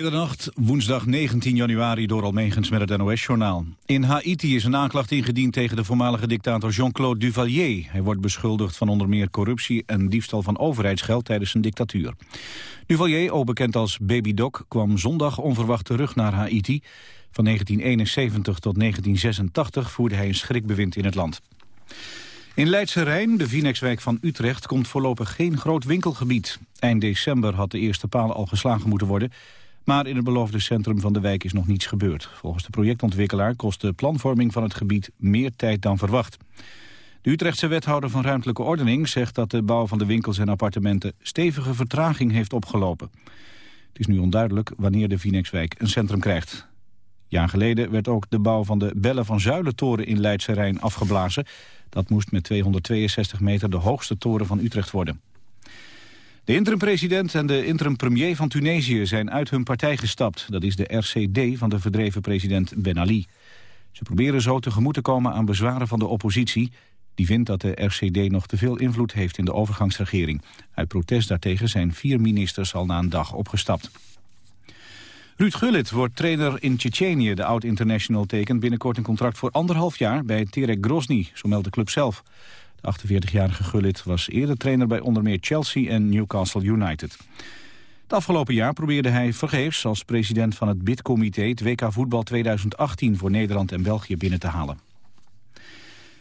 Middernacht, woensdag 19 januari door Almegens met het NOS-journaal. In Haiti is een aanklacht ingediend tegen de voormalige dictator Jean-Claude Duvalier. Hij wordt beschuldigd van onder meer corruptie en diefstal van overheidsgeld tijdens zijn dictatuur. Duvalier, ook bekend als Baby Doc, kwam zondag onverwacht terug naar Haiti. Van 1971 tot 1986 voerde hij een schrikbewind in het land. In Leidse Rijn, de Vinex-wijk van Utrecht, komt voorlopig geen groot winkelgebied. Eind december had de eerste paal al geslagen moeten worden... Maar in het beloofde centrum van de wijk is nog niets gebeurd. Volgens de projectontwikkelaar kost de planvorming van het gebied meer tijd dan verwacht. De Utrechtse wethouder van ruimtelijke ordening zegt dat de bouw van de winkels en appartementen stevige vertraging heeft opgelopen. Het is nu onduidelijk wanneer de Vinexwijk een centrum krijgt. Jaar geleden werd ook de bouw van de Bellen van Zuilentoren in Leidse Rijn afgeblazen. Dat moest met 262 meter de hoogste toren van Utrecht worden. De interim-president en de interim-premier van Tunesië zijn uit hun partij gestapt. Dat is de RCD van de verdreven president Ben Ali. Ze proberen zo tegemoet te komen aan bezwaren van de oppositie. Die vindt dat de RCD nog te veel invloed heeft in de overgangsregering. Uit protest daartegen zijn vier ministers al na een dag opgestapt. Ruud Gullit wordt trainer in Tsjetsjenië. De oud-international tekent binnenkort een contract voor anderhalf jaar bij Terek Grozny, zo meldt de club zelf. De 48-jarige Gullit was eerder trainer bij onder meer Chelsea en Newcastle United. Het afgelopen jaar probeerde hij vergeefs als president van het BID-comité... het WK Voetbal 2018 voor Nederland en België binnen te halen.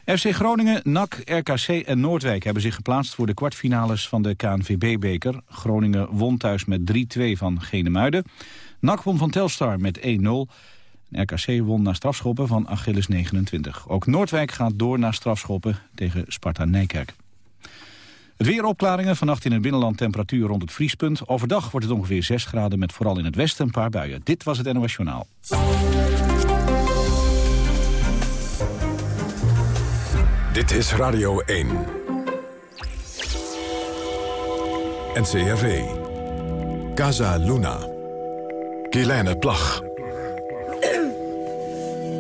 FC Groningen, NAC, RKC en Noordwijk hebben zich geplaatst voor de kwartfinales van de KNVB-beker. Groningen won thuis met 3-2 van Genemuiden. NAC won van Telstar met 1-0. RKC won na strafschoppen van Achilles 29. Ook Noordwijk gaat door naar strafschoppen tegen Sparta Nijkerk. Het weer opklaringen, vannacht in het binnenland temperatuur rond het vriespunt. Overdag wordt het ongeveer 6 graden met vooral in het westen een paar buien. Dit was het NOS Journaal. Dit is Radio 1. NCRV. Casa Luna. Kielijne Plag.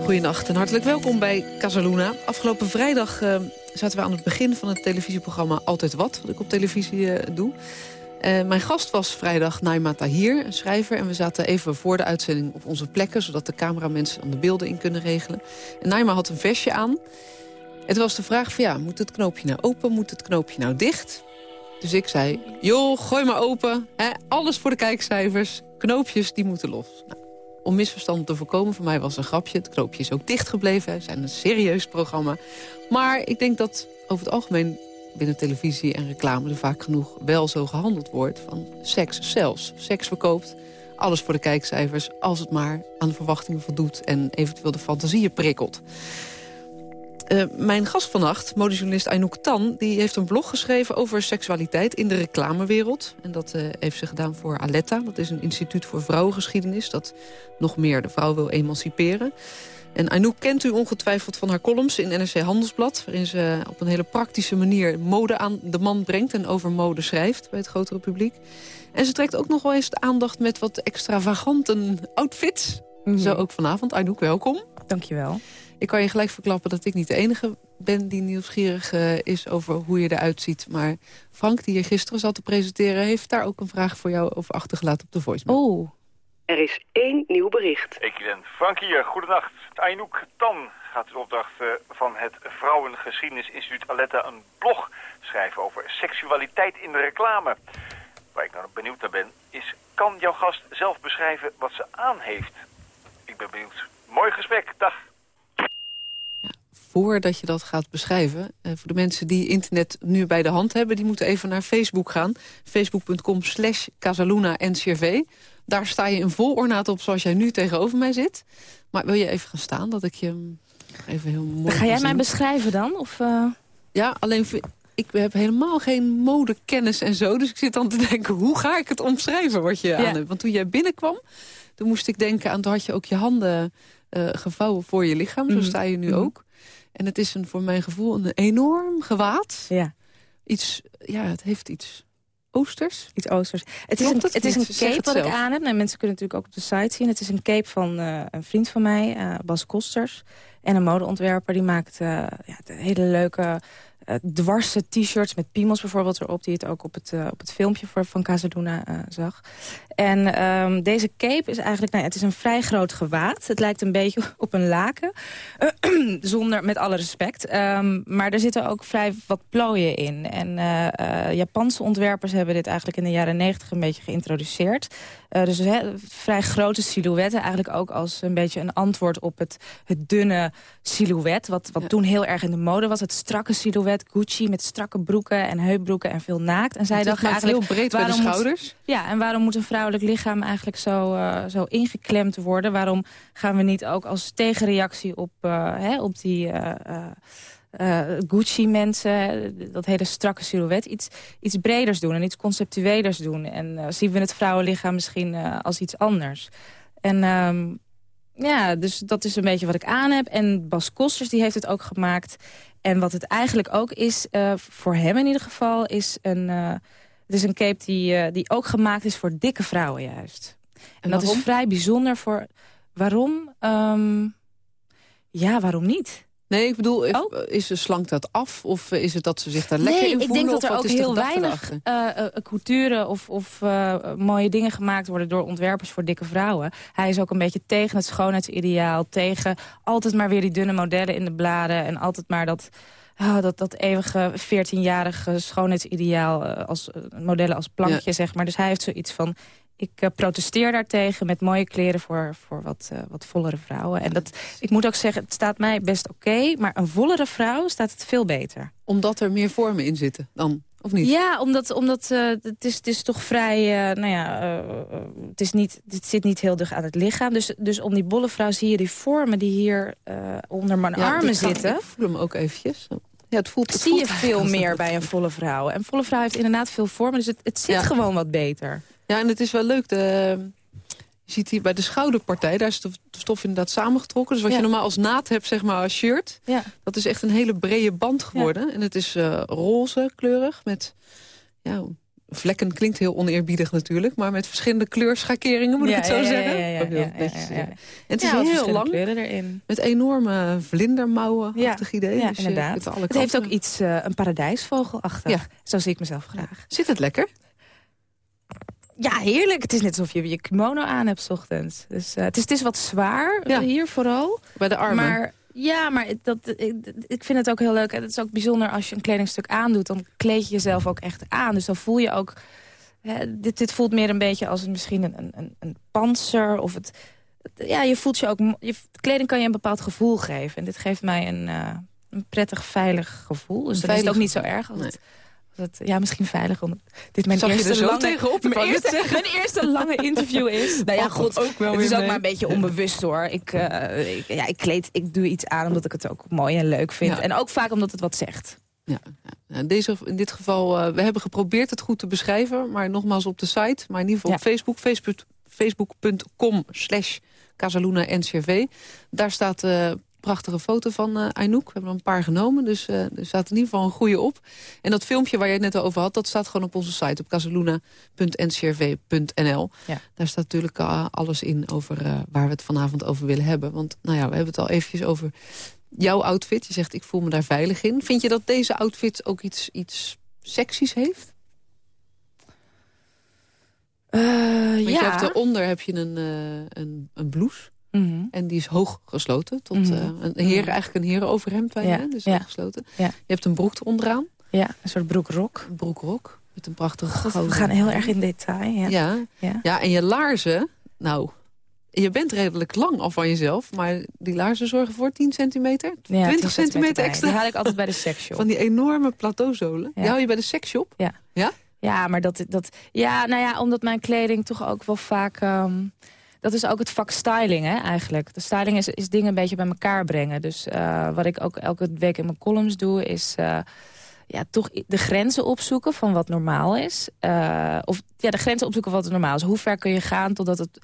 Goedenacht en hartelijk welkom bij Casaluna. Afgelopen vrijdag uh, zaten we aan het begin van het televisieprogramma Altijd Wat, wat ik op televisie uh, doe. Uh, mijn gast was vrijdag Naima Tahir, een schrijver. En we zaten even voor de uitzending op onze plekken... zodat de cameramensen aan de beelden in kunnen regelen. En Naima had een vestje aan. Het was de vraag van ja, moet het knoopje nou open, moet het knoopje nou dicht? Dus ik zei, joh, gooi maar open. Alles voor de kijkcijfers. Knoopjes, die moeten los. Nou, om misverstanden te voorkomen, voor mij was een grapje. Het knoopje is ook dichtgebleven. We zijn een serieus programma. Maar ik denk dat over het algemeen binnen televisie en reclame... er vaak genoeg wel zo gehandeld wordt van seks zelfs. Seks verkoopt, alles voor de kijkcijfers... als het maar aan de verwachtingen voldoet en eventueel de fantasieën prikkelt. Uh, mijn gast vannacht, modejournalist Aynouk Tan... die heeft een blog geschreven over seksualiteit in de reclamewereld. En dat uh, heeft ze gedaan voor Aletta. Dat is een instituut voor vrouwengeschiedenis... dat nog meer de vrouw wil emanciperen. En Aynouk kent u ongetwijfeld van haar columns in NRC Handelsblad... waarin ze op een hele praktische manier mode aan de man brengt... en over mode schrijft bij het grotere publiek. En ze trekt ook nog wel eens de aandacht met wat extravagante outfits. Mm -hmm. Zo ook vanavond. Aynouk, welkom. Dankjewel. Ik kan je gelijk verklappen dat ik niet de enige ben die nieuwsgierig uh, is over hoe je eruit ziet. Maar Frank, die je gisteren zat te presenteren... heeft daar ook een vraag voor jou over achtergelaten op de voicemail. Oh. Er is één nieuw bericht. Ik ben Frank hier. Goedenacht. Aynouk Tan gaat in opdracht uh, van het Vrouwengeschiedenisinstituut Aletta... een blog schrijven over seksualiteit in de reclame. Waar ik nou benieuwd naar ben, is... kan jouw gast zelf beschrijven wat ze aan heeft? Ik ben benieuwd. Mooi gesprek. Dag voordat je dat gaat beschrijven... Uh, voor de mensen die internet nu bij de hand hebben... die moeten even naar Facebook gaan. Facebook.com slash Casaluna-NCRV. Daar sta je in vol ornaat op zoals jij nu tegenover mij zit. Maar wil je even gaan staan, dat ik je even heel mooi Ga jij mij beschrijven dan? Of, uh... Ja, alleen ik heb helemaal geen modekennis en zo. Dus ik zit dan te denken, hoe ga ik het omschrijven wat je ja. aan hebt? Want toen jij binnenkwam, toen moest ik denken aan... toen had je ook je handen uh, gevouwen voor je lichaam. Zo mm sta je nu mm -hmm. ook. En het is een, voor mijn gevoel een enorm gewaad. Ja. Iets, ja, het heeft iets oosters. Iets oosters. Het is een, het, is een cape wat ik aan heb. Nou, mensen kunnen natuurlijk ook op de site zien. Het is een cape van uh, een vriend van mij, uh, Bas Kosters. En een modeontwerper die maakt uh, ja, hele leuke dwarse t-shirts met piemels bijvoorbeeld erop... die het ook op het, op het filmpje voor, van Casaduna zag. En um, deze cape is eigenlijk... Nou, het is een vrij groot gewaad. Het lijkt een beetje op een laken. zonder, met alle respect. Um, maar er zitten ook vrij wat plooien in. En Japanse ontwerpers hebben dit eigenlijk in de jaren negentig... een beetje geïntroduceerd. dus he, vrij grote silhouetten. Eigenlijk ook als een beetje een antwoord op het, het dunne silhouet. Wat, wat ja. toen heel erg in de mode was. Het strakke silhouet Gucci met strakke broeken en heupbroeken en veel naakt. En zij dacht eigenlijk heel breed bij de schouders. Moet, ja, en waarom moet een vrouwelijk lichaam eigenlijk zo, uh, zo ingeklemd worden? Waarom gaan we niet ook als tegenreactie op, uh, hè, op die... Uh, Gucci-mensen, dat hele strakke silhouet, iets, iets breders doen en iets conceptuelers doen. En zien we het vrouwenlichaam misschien als iets anders. En um, ja, dus dat is een beetje wat ik aan heb. En Bas Kosters die heeft het ook gemaakt. En wat het eigenlijk ook is, voor hem in ieder geval, is een, het is een cape die, uh, die ook gemaakt is voor dikke vrouwen juist. En, en dat is vrij bijzonder voor... Waarom? Um, ja, waarom niet? Nee, ik bedoel, oh. is de slank dat af? Of is het dat ze zich daar lekker nee, in voelen? ik denk dat er ook heel weinig uh, uh, couture of, of uh, mooie dingen gemaakt worden... door ontwerpers voor dikke vrouwen. Hij is ook een beetje tegen het schoonheidsideaal. Tegen altijd maar weer die dunne modellen in de bladen. En altijd maar dat... Oh, dat, dat eeuwige 14-jarige schoonheidsideaal als modellen als plankje, ja. zeg maar. Dus hij heeft zoiets van, ik uh, protesteer daartegen met mooie kleren voor, voor wat, uh, wat vollere vrouwen. En dat, ik moet ook zeggen, het staat mij best oké. Okay, maar een vollere vrouw staat het veel beter. Omdat er meer vormen in zitten dan? Of niet? Ja, omdat, omdat uh, het, is, het is toch vrij... nou ja, het, is niet, het zit niet heel dicht aan het lichaam. Dus, dus om die bolle vrouw zie je die vormen die hier onder mijn ja, armen zitten. Ik voel hem ook eventjes. Ja, het voelt, het zie voelt je veel meer bij een volle vrouw. En volle vrouw heeft inderdaad veel vormen, dus het, het zit ja. gewoon wat beter. Ja, en het is wel leuk. De, je ziet hier bij de schouderpartij, daar is de stof inderdaad samengetrokken. Dus wat ja. je normaal als naad hebt, zeg maar, als shirt. Ja. Dat is echt een hele brede band geworden. En het is uh, roze kleurig met... Ja, vlekken klinkt heel oneerbiedig natuurlijk. Maar met verschillende kleurschakeringen, moet ik het zo zeggen. En het is heel lang. Erin. Met enorme vlindermouwen ja. idee. Ja, dus inderdaad. Het, het heeft ook iets, uh, een paradijsvogel achter. Ja. Zo zie ik mezelf graag. Zit het lekker? Ja, heerlijk. Het is net alsof je je kimono aan hebt 's ochtends. Dus, uh, het, is, het is wat zwaar, ja. hier vooral. Bij de armen. Maar ja, maar dat, ik, ik vind het ook heel leuk. Het is ook bijzonder als je een kledingstuk aandoet. Dan kleed je jezelf ook echt aan. Dus dan voel je ook... Hè, dit, dit voelt meer een beetje als een, misschien een, een, een panzer. Of het, ja, je voelt je ook... Je, kleding kan je een bepaald gevoel geven. En dit geeft mij een, uh, een prettig, veilig gevoel. Dus dan is ook niet zo erg als het dat, ja, misschien veilig. Omdat dit mijn Zag eerste, lange, tegenop, mijn, eerste, mijn eerste lange interview is. nou ja, goed. Ook wel het is ook maar een beetje onbewust hoor. Ik, uh, ik, ja, ik kleed, ik doe iets aan omdat ik het ook mooi en leuk vind. Ja. En ook vaak omdat het wat zegt. Ja, ja. Deze, in dit geval, uh, we hebben geprobeerd het goed te beschrijven. Maar nogmaals op de site. Maar in ieder geval op Facebook. Facebook Facebook.com slash Casaluna NCRV. Daar staat uh, prachtige foto van uh, Aynouk. We hebben er een paar genomen, dus uh, er staat in ieder geval een goede op. En dat filmpje waar je het net over had, dat staat gewoon op onze site... op casaluna.ncrv.nl. Ja. Daar staat natuurlijk uh, alles in over waar we het vanavond over willen hebben. Want nou ja, we hebben het al eventjes over jouw outfit. Je zegt, ik voel me daar veilig in. Vind je dat deze outfit ook iets, iets seksies heeft? Want ja. je hebt eronder heb je een, een, een blouse... Mm -hmm. En die is hoog gesloten. Tot, mm -hmm. uh, een heren, eigenlijk een herenoverhemd bij ja. je, dus ja. hoog gesloten. Ja. Je hebt een broek eronder Ja, een soort broekrok. Een broekrok. Met een prachtige God, We gaan heel erg in detail. Ja. Ja. Ja. ja, en je laarzen, nou, je bent redelijk lang al van jezelf. Maar die laarzen zorgen voor 10 centimeter, 20 centimeter extra. Die haal ik altijd bij de seksshop. Van die enorme plateauzolen. Die hou je bij de seksshop? Ja. Ja? Ja, maar dat, dat... Ja, nou ja, omdat mijn kleding toch ook wel vaak... Um, dat is ook het vak styling, hè, eigenlijk. De styling is, is dingen een beetje bij elkaar brengen. Dus uh, wat ik ook elke week in mijn columns doe, is... Uh, ja, toch de grenzen opzoeken van wat normaal is. Uh, of ja, de grenzen opzoeken van wat normaal is. Hoe ver kun je gaan totdat het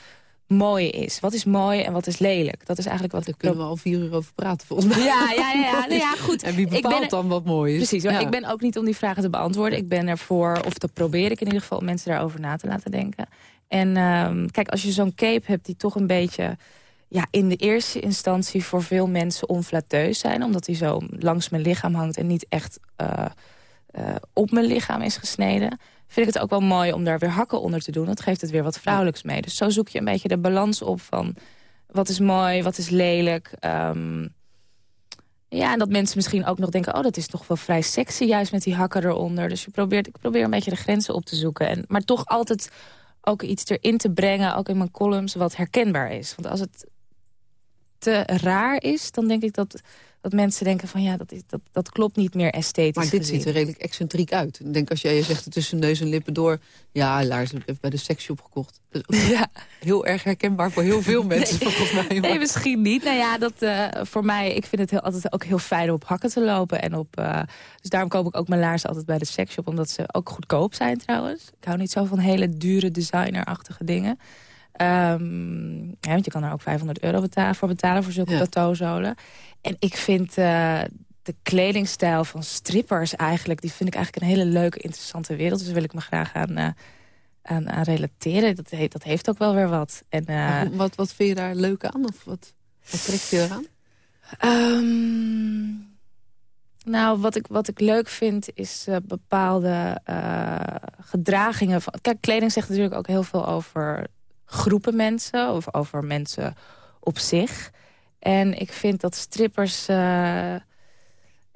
mooi is? Wat is mooi en wat is lelijk? Dat is eigenlijk wat Daar ik... kunnen we al vier uur over praten, volgens mij. Ja, ja, ja, nou ja goed. En wie bepaalt er, dan wat mooi is? Precies, ja. ik ben ook niet om die vragen te beantwoorden. Ik ben ervoor, of dat probeer ik in ieder geval... om mensen daarover na te laten denken. En um, kijk, als je zo'n cape hebt die toch een beetje... ja, in de eerste instantie voor veel mensen onflateus zijn. Omdat hij zo langs mijn lichaam hangt en niet echt uh, uh, op mijn lichaam is gesneden. Vind ik het ook wel mooi om daar weer hakken onder te doen. Dat geeft het weer wat vrouwelijks mee. Dus zo zoek je een beetje de balans op van wat is mooi, wat is lelijk. Um, ja, en dat mensen misschien ook nog denken... oh, dat is toch wel vrij sexy, juist met die hakken eronder. Dus je probeert, ik probeer een beetje de grenzen op te zoeken. En, maar toch altijd ook iets erin te brengen, ook in mijn columns... wat herkenbaar is. Want als het te raar is, dan denk ik dat dat mensen denken van ja, dat, is, dat, dat klopt niet meer esthetisch Maar dit ziet er redelijk excentriek uit. Ik denk als jij je zegt tussen neus en lippen door... ja, laars ik bij de seksshop gekocht. Ja. Heel erg herkenbaar voor heel veel mensen nee. volgens mij. Nee, misschien niet. Nou ja, dat, uh, voor mij, ik vind het heel, altijd ook heel fijn om op hakken te lopen. En op, uh, dus daarom koop ik ook mijn laarzen altijd bij de seksshop. Omdat ze ook goedkoop zijn trouwens. Ik hou niet zo van hele dure designerachtige dingen. Um, ja, want je kan er ook 500 euro betalen, voor betalen voor zulke ja. plateauzolen. En ik vind uh, de kledingstijl van strippers eigenlijk... die vind ik eigenlijk een hele leuke, interessante wereld. Dus daar wil ik me graag aan, uh, aan, aan, relateren. Dat, he dat heeft ook wel weer wat. En, uh, wat, wat vind je daar leuk aan? Of wat, wat trekt je eraan? Um, nou, wat ik, wat ik leuk vind is uh, bepaalde uh, gedragingen. Van, kijk, kleding zegt natuurlijk ook heel veel over groepen mensen. Of over mensen op zich. En ik vind dat strippers... Uh,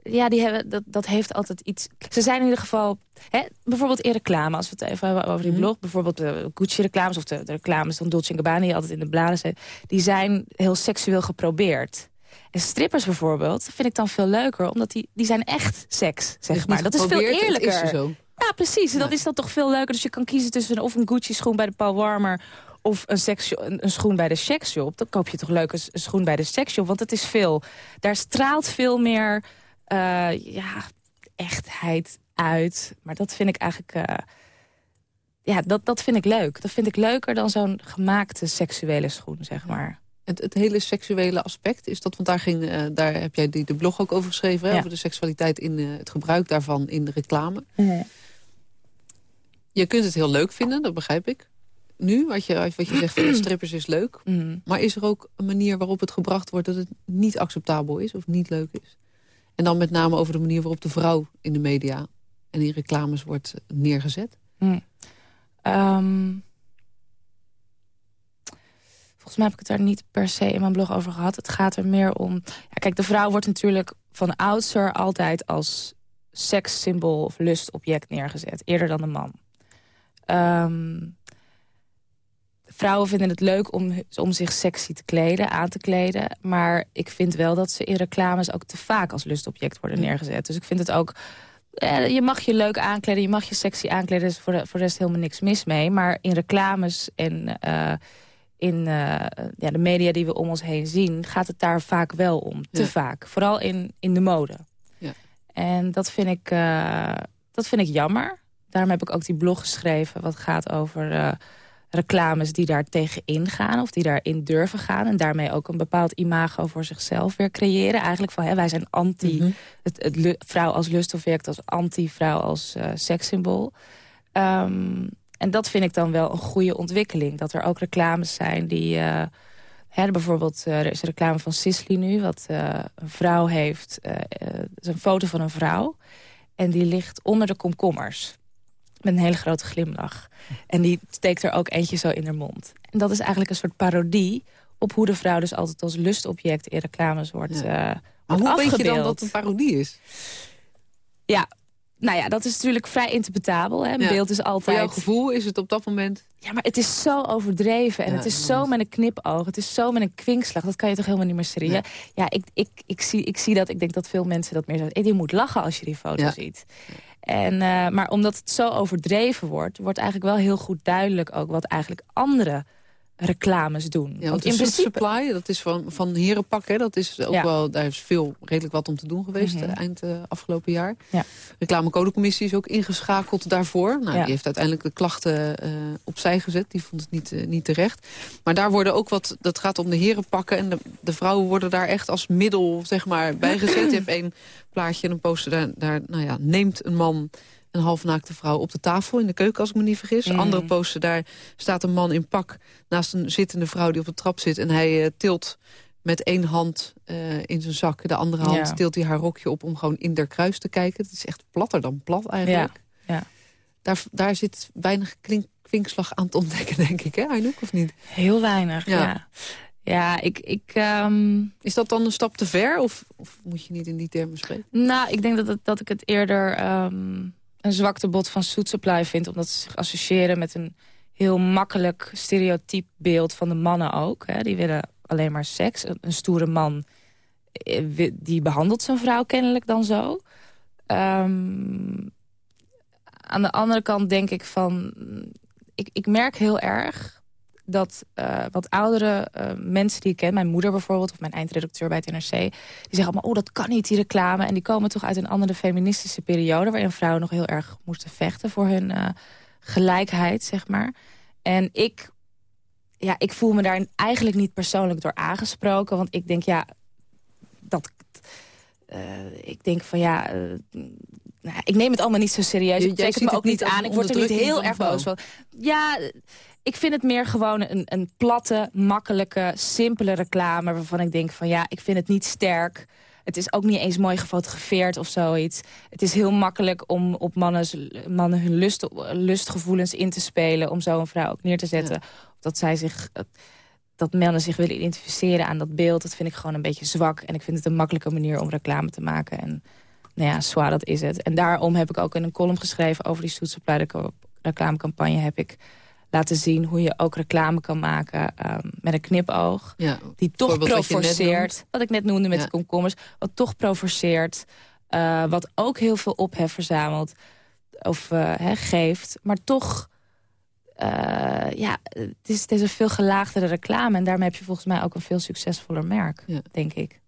ja, die hebben, dat, dat heeft altijd iets... Ze zijn in ieder geval... Hè, bijvoorbeeld in reclame, als we het even hebben over die blog. Mm. Bijvoorbeeld de Gucci-reclames of de, de, reclames van Dolce Gabbana... die altijd in de bladen zijn. Die zijn heel seksueel geprobeerd. En strippers bijvoorbeeld vind ik dan veel leuker. Omdat die, die zijn echt seks, zeg dus maar. Dat is veel eerlijker. Is zo. Ja, precies. En ja. dat is dan toch veel leuker. Dus je kan kiezen tussen of een Gucci-schoen bij de Paul Warmer of een, een, een, schoen bij de sexshop... dan koop je toch leuk een, een, schoen bij de sexshop. Want het is veel... Daar straalt veel meer uh, ja, echtheid uit. Maar dat vind ik eigenlijk... Uh, ja, dat, dat vind ik leuk. Dat vind ik leuker dan zo'n gemaakte seksuele schoen, zeg maar. Het, het, hele seksuele aspect is dat, want daar, ging, uh, daar heb jij die, de blog ook over geschreven, hè, over de seksualiteit in uh, het gebruik daarvan in de reclame. Mm. Je kunt het heel leuk vinden, dat begrijp ik nu, wat je, wat je zegt van strippers is leuk. Mm. Maar is er ook een manier waarop het gebracht wordt... dat het niet acceptabel is of niet leuk is? En dan met name over de manier waarop de vrouw in de media... en in reclames wordt neergezet? Mm. Um, volgens mij heb ik het daar niet per se in mijn blog over gehad. Het gaat er meer om... Ja, kijk, de vrouw wordt natuurlijk van oudsher altijd als sekssymbool of lustobject neergezet. Eerder dan de man. Um, vrouwen vinden het leuk om, om zich sexy te kleden, aan te kleden. Maar ik vind wel dat ze in reclames ook te vaak als lustobject worden neergezet. Dus ik vind het ook... Eh, je mag je leuk aankleden, je mag je sexy aankleden. Er is voor de, voor de rest helemaal niks mis mee. Maar in reclames en uh, in uh, ja, de media die we om ons heen zien... gaat het daar vaak wel om. Te Ja. vaak. Vooral in, in de mode. Ja. En dat vind, ik, uh, dat vind ik jammer. Daarom heb ik ook die blog geschreven... wat gaat over reclames die daar tegen ingaan... of die daarin durven gaan... en daarmee ook een bepaald imago voor zichzelf weer creëren. Eigenlijk van, hè, wij zijn anti... Mhm. het, het lu- vrouw als lustobject, als anti-vrouw als uh, sekssymbool. Um, en dat vind ik dan wel een goede ontwikkeling. Dat er ook reclames zijn die... Uh, hè, bijvoorbeeld, uh, er is een reclame van Sisley nu... wat een vrouw heeft. Het is een foto van een vrouw. En die ligt onder de komkommers. Met een hele grote glimlach. En die steekt er ook eentje zo in haar mond. En dat is eigenlijk een soort parodie... op hoe de vrouw dus altijd als lustobject in reclames wordt, Ja. uh, Maar wordt hoe weet je dan dat het een parodie is? Ja, nou ja, dat is natuurlijk vrij interpretabel. Hè? Een Ja. beeld is Voor altijd... jouw gevoel is het op dat moment... Ja, maar het is zo overdreven. En Ja, het is zo met een knipoog. Het is zo met een kwinkslag. Dat kan je toch helemaal niet meer serieus... Ja, ik, ik, ik, zie, ik zie dat. Ik denk dat veel mensen dat meer zeggen. Je moet lachen als je die foto Ja. ziet. En, uh, maar omdat het zo overdreven wordt... wordt eigenlijk wel heel goed duidelijk ook... wat eigenlijk andere reclames doen. Ja, want in Supply, dat is van, van Herenpak, hè, dat is ook Ja. wel, daar is veel redelijk wat om te doen geweest Mhm. eh, eind eh, afgelopen jaar. Ja. Reclamecodecommissie is ook ingeschakeld daarvoor. Nou, Ja. Die heeft uiteindelijk de klachten eh, opzij gezet. Die vond het niet, niet terecht. Maar daar worden ook wat, dat gaat om de herenpakken. En de, de vrouwen worden daar echt als middel zeg maar, bij gezet. Je hebt één plaatje en een poster daar, daar nou ja, neemt een man een halfnaakte vrouw op de tafel in de keuken, als ik me niet vergis. Mm. Andere poster, daar staat een man in pak naast een zittende vrouw die op de trap zit. En hij eh, tilt met één hand eh, in zijn zak. De andere hand Ja. tilt hij haar rokje op om gewoon in der kruis te kijken. Het is echt platter dan plat eigenlijk. ja. Daar, daar zit weinig klink, kwinkslag aan te ontdekken, denk ik, hè Arnoek, of niet? Heel weinig, Ja. ja. Ja, ik... ik ehm, Is dat dan een stap te ver, of, of moet je niet in die termen spreken? Nou, ik denk dat, het, dat ik het eerder ehm, een zwaktebod van Soet Supply vind. Omdat ze zich associëren met een heel makkelijk stereotyp beeld van de mannen ook. Hè. Die willen alleen maar seks. Een, stoere man, eh, die behandelt zijn vrouw kennelijk dan zo. Ehm, aan de andere kant denk ik van... Ik, ik merk heel erg dat eh, wat oudere eh, mensen die ik ken... mijn moeder bijvoorbeeld, of mijn eindredacteur bij het NRC... die zeggen allemaal, oh, dat kan niet, die reclame. En die komen toch uit een andere feministische periode... waarin vrouwen nog heel erg moesten vechten voor hun eh, gelijkheid, zeg maar. En ik, ja, ik voel me daar eigenlijk niet persoonlijk door aangesproken. Want ik denk, ja, dat... ik denk van, ja... nou, ik neem het allemaal niet zo serieus. Ik trek het me ook niet aan. Ik word er niet heel erg boos van. Ja, ik vind het meer gewoon een, een platte, makkelijke, simpele reclame... waarvan ik denk van ja, ik vind het niet sterk. Het is ook niet eens mooi gefotografeerd of zoiets. Het is heel makkelijk om op mannen, mannen hun lust, lustgevoelens in te spelen... om zo een vrouw ook neer te zetten. Dat zij zich... Dat mannen zich willen identificeren aan dat beeld, dat vind ik gewoon een beetje zwak. En ik vind het een makkelijke manier om reclame te maken. En nou ja, zwaar, dat is het. En daarom heb ik ook in een column geschreven over die Soet Supply de reclamecampagne... heb ik laten zien hoe je ook reclame kan maken ehm, met een knipoog. Ja, Die toch wat provoceert. Wat ik net noemde met Ja. de komkommers. Wat toch provoceert. eh, wat ook heel veel ophef verzamelt. Of eh, geeft. Maar toch... eh, ja, het is, het is een veel gelaagdere reclame. En daarmee heb je volgens mij ook een veel succesvoller merk. Ja. Denk ik.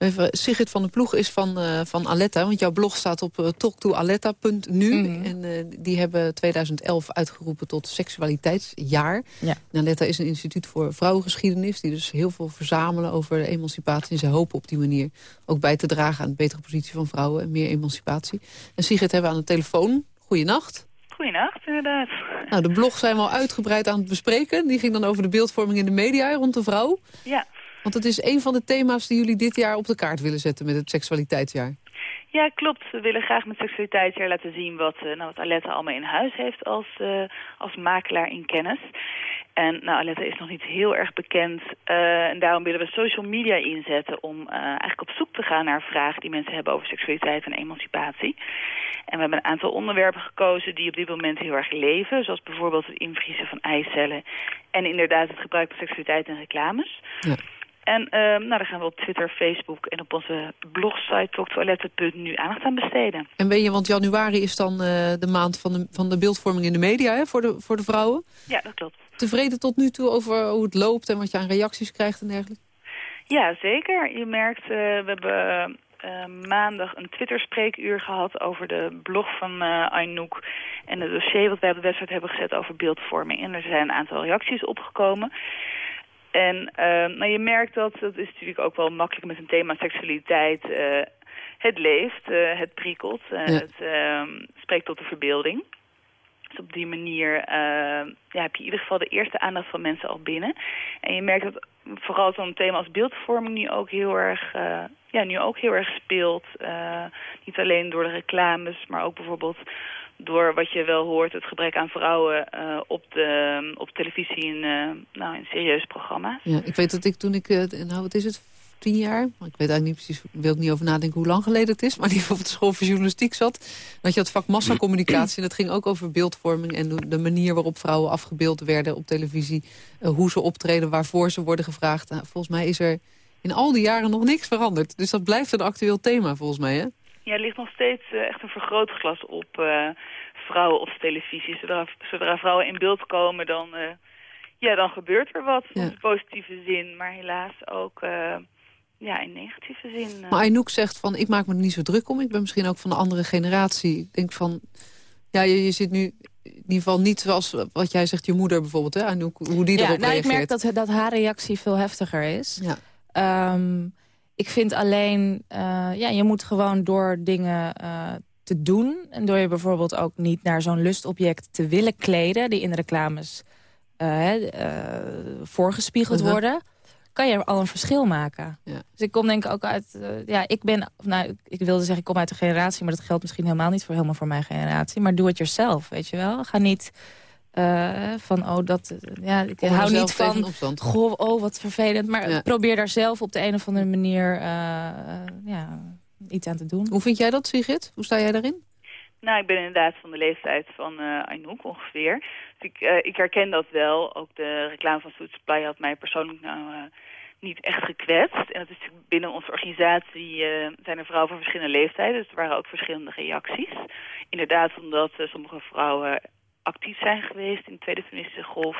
Even, Sigrid van der Ploeg is van, eh, van Aletta. Want jouw blog staat op uh, talktoaletta.nu. Mhm. En eh, die hebben 2011 uitgeroepen tot seksualiteitsjaar. Ja. En Aletta is een instituut voor vrouwengeschiedenis... die dus heel veel verzamelen over de emancipatie. En ze hopen op die manier ook bij te dragen... aan de betere positie van vrouwen en meer emancipatie. En Sigrid hebben we aan de telefoon. Goeienacht. Goedenacht, inderdaad. Nou, de blog zijn we al uitgebreid aan het bespreken. Die ging dan over de beeldvorming in de media rond de vrouw. Ja. Want het is een van de thema's die jullie dit jaar op de kaart willen zetten... met het seksualiteitsjaar. Ja, klopt. We willen graag met seksualiteitsjaar laten zien wat, uh, nou, wat Aletta allemaal in huis heeft als, uh, als makelaar in kennis. En nou, Aletta is nog niet heel erg bekend. Uh, en daarom willen we social media inzetten om eigenlijk op zoek te gaan naar vragen die mensen hebben over seksualiteit en emancipatie. En we hebben een aantal onderwerpen gekozen die op dit moment heel erg leven. Zoals bijvoorbeeld het invriezen van eicellen. En inderdaad het gebruik van seksualiteit in reclames. Ja. En uh, nou, daar gaan we op Twitter, Facebook en op onze blogsite talktoiletten.nu aandacht aan besteden. En ben je, want januari is dan uh, de maand van de, van de beeldvorming in de media hè, voor, de, voor de vrouwen. Ja, dat klopt. Tevreden tot nu toe over hoe het loopt en wat je aan reacties krijgt en dergelijke? Ja, zeker. Je merkt, uh, we hebben uh, maandag een Twitter-spreekuur gehad over de blog van uh, en het dossier wat wij op de website hebben gezet over beeldvorming. En er zijn een aantal reacties opgekomen. En uh, nou, je merkt dat, dat is natuurlijk ook wel makkelijk met een thema seksualiteit. Uh, het leeft, uh, het prikkelt, ja. het spreekt tot de verbeelding. Dus op die manier ja, heb je in ieder geval de eerste aandacht van mensen al binnen. En je merkt dat vooral zo'n thema als beeldvorming nu ook heel erg, ja, nu ook heel erg speelt. niet alleen door de reclames, maar ook bijvoorbeeld door wat je wel hoort, het gebrek aan vrouwen uh, op, de, op televisie in, uh, nou, in serieuze programma's. Ja, ik weet dat ik toen ik, uh, nou wat is het, tien jaar? Ik weet eigenlijk niet precies, wil ik niet over nadenken hoe lang geleden het is. Maar geval op de school voor journalistiek zat. Dat je het vak massacommunicatie en dat ging ook over beeldvorming. En de manier waarop vrouwen afgebeeld werden op televisie. hoe ze optreden, waarvoor ze worden gevraagd. Nou, volgens mij is er in al die jaren nog niks veranderd. Dus dat blijft een actueel thema volgens mij, hè? Ja, er ligt nog steeds uh, echt een vergrootglas op uh, vrouwen op televisie. Zodra, zodra vrouwen in beeld komen, dan, uh, ja, dan gebeurt er wat. Ja. In positieve zin, maar helaas ook ja, in negatieve zin. Maar Aynouk zegt van, ik maak me er niet zo druk om. Ik ben misschien ook van de andere generatie. Ik denk van, ja, je, je zit nu in ieder geval niet zoals wat jij zegt, je moeder bijvoorbeeld, hè, Anouk, hoe die ja, erop nou, reageert. Ik merk dat, dat haar reactie veel heftiger is. Ja. Um, ik vind alleen, uh, ja, je moet gewoon door dingen uh, te doen... en door je bijvoorbeeld ook niet naar zo'n lustobject te willen kleden... die in de reclames uh, voorgespiegeld uh-huh. worden kan je al een verschil maken. Ja. Dus ik kom denk ik ook uit... Uh, ja, ik ben... Nou, ik wilde zeggen, ik kom uit een generatie... maar dat geldt misschien helemaal niet voor helemaal voor mijn generatie. Maar doe het jezelf, weet je wel. Ga niet... Uh, van, oh, dat... Ja, ik hou niet van... Goh, oh, wat vervelend. Maar ja. probeer daar zelf op de een of andere manier... Uh, ja, iets aan te doen. Hoe vind jij dat, Sigrid? Hoe sta jij daarin? Nou, ik ben inderdaad van de leeftijd van uh, Anouk ongeveer. Dus ik, uh, ik herken dat wel. Ook de reclame van Food Supply had mij persoonlijk nou uh, niet echt gekwetst. En dat is binnen onze organisatie zijn er vrouwen van verschillende leeftijden. Dus er waren ook verschillende reacties. Inderdaad, omdat sommige vrouwen actief zijn geweest in de tweede feministische golf.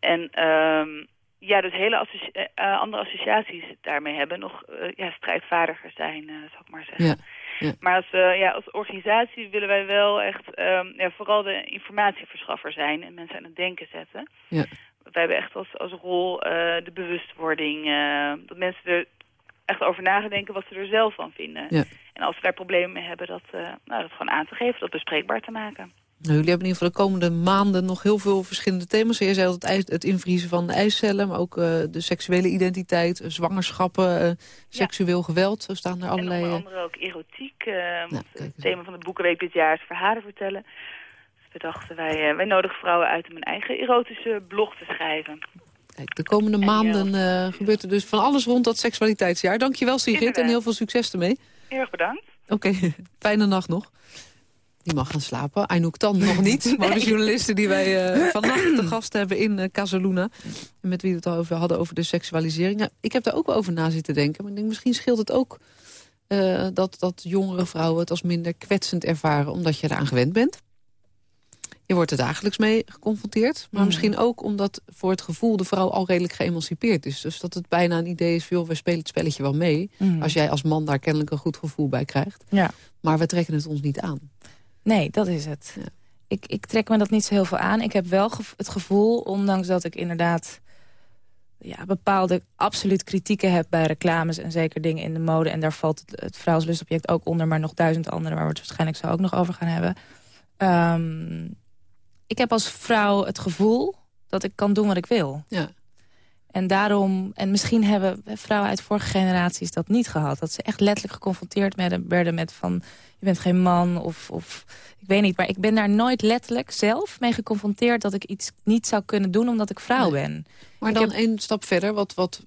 En um, ja, dus hele associ andere associaties daarmee hebben. Nog ja, strijdvaardiger zijn, zou ik maar zeggen. Ja. Ja. Maar als, uh, ja, als organisatie willen wij wel echt um, ja, vooral de informatieverschaffer zijn en mensen aan het denken zetten. Ja. Wij hebben echt als, als rol uh, de bewustwording, uh, dat mensen er echt over nagedenken wat ze er zelf van vinden. Ja. En als ze daar problemen mee hebben, dat, nou, dat gewoon aan te geven, dat bespreekbaar te maken. Nou, jullie hebben in ieder geval de komende maanden nog heel veel verschillende thema's. Je zei het, het invriezen van de ijscellen, maar ook uh, de seksuele identiteit, uh, zwangerschappen, uh, seksueel ja. geweld. Zo staan er allerlei... En onder andere ook erotiek. Nou, het thema van de Boekenweek dit jaar is verhalen vertellen. Dus we dachten, wij, wij nodigen vrouwen uit om een eigen erotische blog te schrijven. Kijk, de komende en maanden gebeurt er dus van alles rond dat seksualiteitsjaar. Dankjewel Sigrid en heel veel succes ermee. Heel erg bedankt. Oké, okay. fijne nacht nog. Die mag gaan slapen. Aynouk Tan nog niet. Maar de journalisten die wij uh, vannacht te gast hebben in uh, Casaluna. Met wie we het al over hadden over de seksualisering. ik heb daar ook wel over na zitten denken. Maar ik denk, misschien scheelt het ook uh, dat, dat jongere vrouwen het als minder kwetsend ervaren. Omdat je eraan gewend bent. Je wordt er dagelijks mee geconfronteerd. Maar mm. misschien ook omdat voor het gevoel de vrouw al redelijk geëmancipeerd is. Dus dat het bijna een idee is, joh, we spelen het spelletje wel mee. Mm. Als jij als man daar kennelijk een goed gevoel bij krijgt. Ja. Maar we trekken het ons niet aan. Nee, dat is het. Ja. Ik, ik trek me dat niet zo heel veel aan. Ik heb wel het gevoel, ondanks dat ik inderdaad ja, bepaalde absoluut kritieken heb bij reclames... en zeker dingen in de mode. En daar valt het, het ook onder... maar nog duizend andere waar we het waarschijnlijk zo ook nog over gaan hebben. Um, ik heb als vrouw het gevoel dat ik kan doen wat ik wil. Ja. En daarom, en misschien hebben vrouwen uit vorige generaties dat niet gehad. Dat ze echt letterlijk geconfronteerd werden met van je bent geen man of, of ik weet niet. Maar ik ben daar nooit letterlijk zelf mee geconfronteerd... dat ik iets niet zou kunnen doen omdat ik vrouw ben. Maar dan heb... één stap verder, wat, wat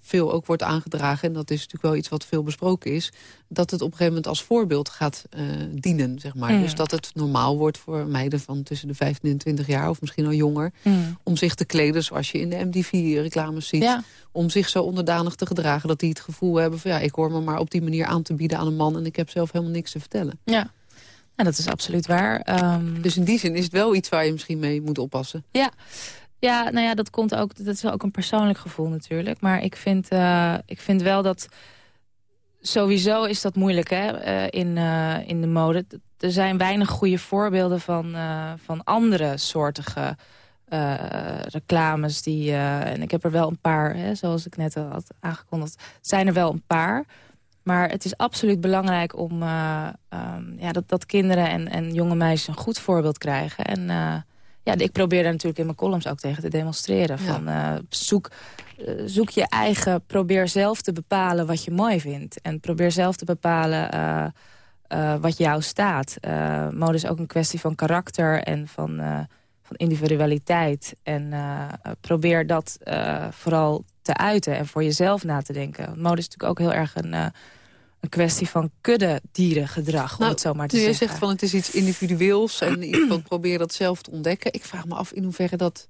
veel ook wordt aangedragen... en dat is natuurlijk wel iets wat veel besproken is... dat het op een gegeven moment als voorbeeld gaat uh, dienen, zeg maar. Mm. Dus dat het normaal wordt voor meiden van tussen de 15 en 20 jaar... of misschien al jonger, mm. om zich te kleden zoals je in de MTV-reclames ziet... Ja. om zich zo onderdanig te gedragen dat die het gevoel hebben... van ja, ik hoor me maar op die manier aan te bieden aan een man... en ik heb zelf helemaal niks te vertellen. Ja. Ja, dat is absoluut waar. Um... Dus in die zin is het wel iets waar je misschien mee moet oppassen. Ja, ja nou ja, dat, komt ook, dat is ook een persoonlijk gevoel natuurlijk. Maar ik vind, uh, ik vind wel dat... Sowieso is dat moeilijk hè, uh, in, uh, in de mode. Er zijn weinig goede voorbeelden van, van andere soortige reclames. Die, en ik heb er wel een paar, hè, zoals ik net had aangekondigd. zijn er wel een paar... Maar het is absoluut belangrijk om um, ja, dat, dat kinderen en, en jonge meisjes een goed voorbeeld krijgen. En ja, ik probeer daar natuurlijk in mijn columns ook tegen te demonstreren. Ja. Van, uh, zoek, zoek je eigen, probeer zelf te bepalen wat je mooi vindt. En probeer zelf te bepalen wat jou staat. mode is ook een kwestie van karakter en van, van individualiteit. En probeer dat vooral te uiten en voor jezelf na te denken. Want mode is natuurlijk ook heel erg een, een kwestie van kudde dierengedrag, nou, om het zo maar te nu zeggen. Je zegt van het is iets individueels en iemand probeert dat zelf te ontdekken. Ik vraag me af in hoeverre dat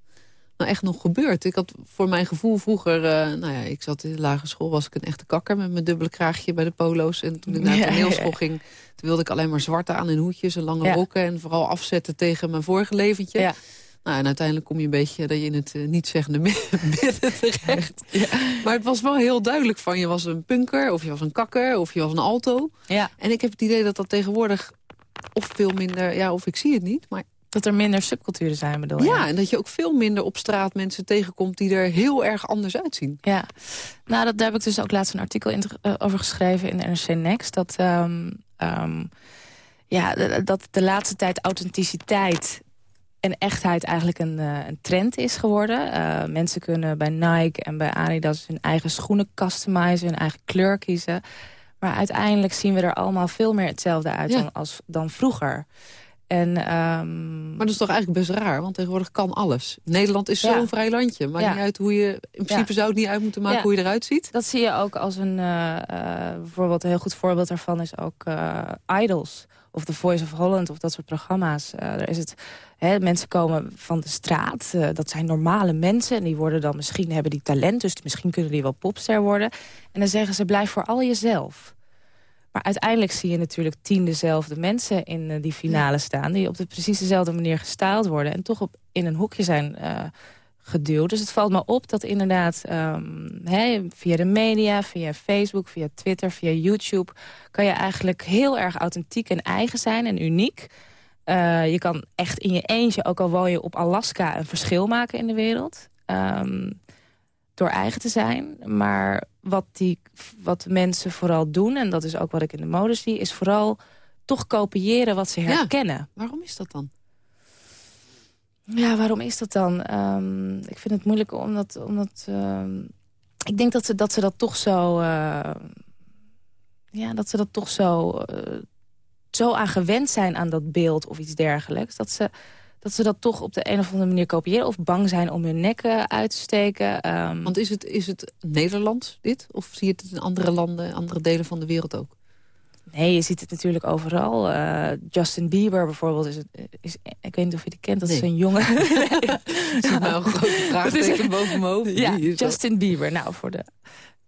nou echt nog gebeurt. Ik had voor mijn gevoel vroeger, uh, nou ja, ik zat in de lagere school, was ik een echte kakker met mijn dubbele kraagje bij de polo's. En toen ik naar de toneelschool ja, ging, toen wilde ik alleen maar zwart aan in hoedjes en lange rokken en vooral afzetten tegen mijn vorige leventje. Nou, en uiteindelijk kom je een beetje dat je in het uh, niet-zeggende midden terecht. Ja. Maar het was wel heel duidelijk van, je was een punker, of je was een kakker, of je was een alto. Ja. En ik heb het idee dat dat tegenwoordig of veel minder, ja, of ik zie het niet, maar... Dat er minder subculturen zijn, bedoel je? Ja, en dat je ook veel minder op straat mensen tegenkomt die er heel erg anders uitzien. Ja, nou, dat, daar heb ik dus ook laatst een artikel in, uh, over geschreven in de NRC Next. Dat um, um, ja, dat de laatste tijd authenticiteit en echtheid eigenlijk een, uh, een trend is geworden. Uh, mensen kunnen bij Nike en bij Adidas hun eigen schoenen customizen, hun eigen kleur kiezen. Maar uiteindelijk zien we er allemaal veel meer hetzelfde uit dan, als, dan vroeger. En, um... Maar dat is toch eigenlijk best raar, want tegenwoordig kan alles. Nederland is zo'n vrij landje. Maakt niet uit hoe je... In principe zou het niet uit moeten maken hoe je eruit ziet. Dat zie je ook als een... Uh, bijvoorbeeld een heel goed voorbeeld daarvan is ook Idols. Of The Voice of Holland of dat soort programma's. daar is het, hè, mensen komen van de straat. dat zijn normale mensen. En die worden dan misschien hebben die talent. Dus misschien kunnen die wel popster worden. En dan zeggen ze blijf voor al jezelf. Maar uiteindelijk zie je natuurlijk tien dezelfde mensen in uh, die finale staan... die op de precies dezelfde manier gestyled worden... en toch op, in een hoekje zijn uh, geduwd. Dus het valt me op dat inderdaad um, via de media, via Facebook, via Twitter, via YouTube... kan je eigenlijk heel erg authentiek en eigen zijn en uniek. Uh, je kan echt in je eentje, ook al woon je op Alaska... een verschil maken in de wereld. Um, door eigen te zijn. Maar wat, die, wat mensen vooral doen, en dat is ook wat ik in de mode zie... is vooral toch kopiëren wat ze herkennen. waarom is dat dan? Ja, waarom is dat dan? Um, ik vind het moeilijk omdat... omdat um, ik denk dat ze dat, ze dat toch zo... Uh, ja, dat ze dat toch zo... Uh, zo aan gewend zijn aan dat beeld of iets dergelijks. Dat ze dat ze dat toch op de een of andere manier kopiëren... of bang zijn om hun nekken uit te steken. Um... Want is het, is het Nederland, dit? Of zie je het in andere landen, andere delen van de wereld ook? Nee, je ziet het natuurlijk overal. Uh, Justin Bieber bijvoorbeeld, is, het, is, ik weet niet of je die kent, dat is een jongen. Zie maar een grote vraagteken boven mijn hoofd. Ja, Justin Bieber. Nou, voor de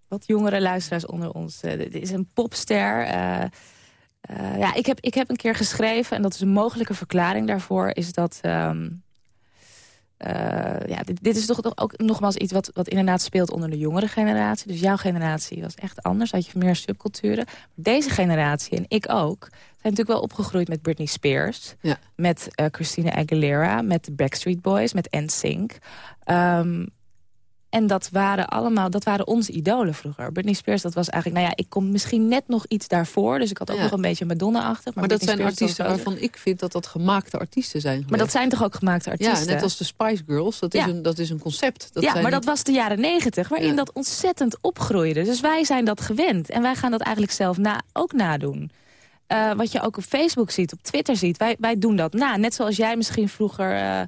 wat jongere luisteraars onder ons. Uh, dit is een popster... Uh, ja, ik heb, ik heb een keer geschreven, en dat is een mogelijke verklaring daarvoor... is dat... Um, uh, ja, dit, dit, is toch, ook nogmaals iets wat, wat inderdaad speelt onder de jongere generatie. Dus jouw generatie was echt anders, had je meer subculturen. Deze generatie, en ik ook, zijn natuurlijk wel opgegroeid met Britney Spears... Ja. met uh, Christina Aguilera, met de Backstreet Boys, met NSYNC... Um, en dat waren allemaal, dat waren onze idolen vroeger. Britney Spears, dat was eigenlijk, nou ja, ik kom misschien net nog iets daarvoor. Dus ik had ook nog een beetje Madonna achter. Maar, maar dat zijn artiesten waarvan ik vind dat dat gemaakte artiesten zijn geweest. Maar dat zijn toch ook gemaakte artiesten? Ja, net als de Spice Girls, dat is, een, dat is een concept. Dat ja, maar dat was de jaren negentig, waarin dat ontzettend opgroeide. Dus wij zijn dat gewend. En wij gaan dat eigenlijk zelf na, ook nadoen. Uh, wat je ook op Facebook ziet, op Twitter ziet. Wij, wij doen dat na. Net zoals jij misschien vroeger... Uh,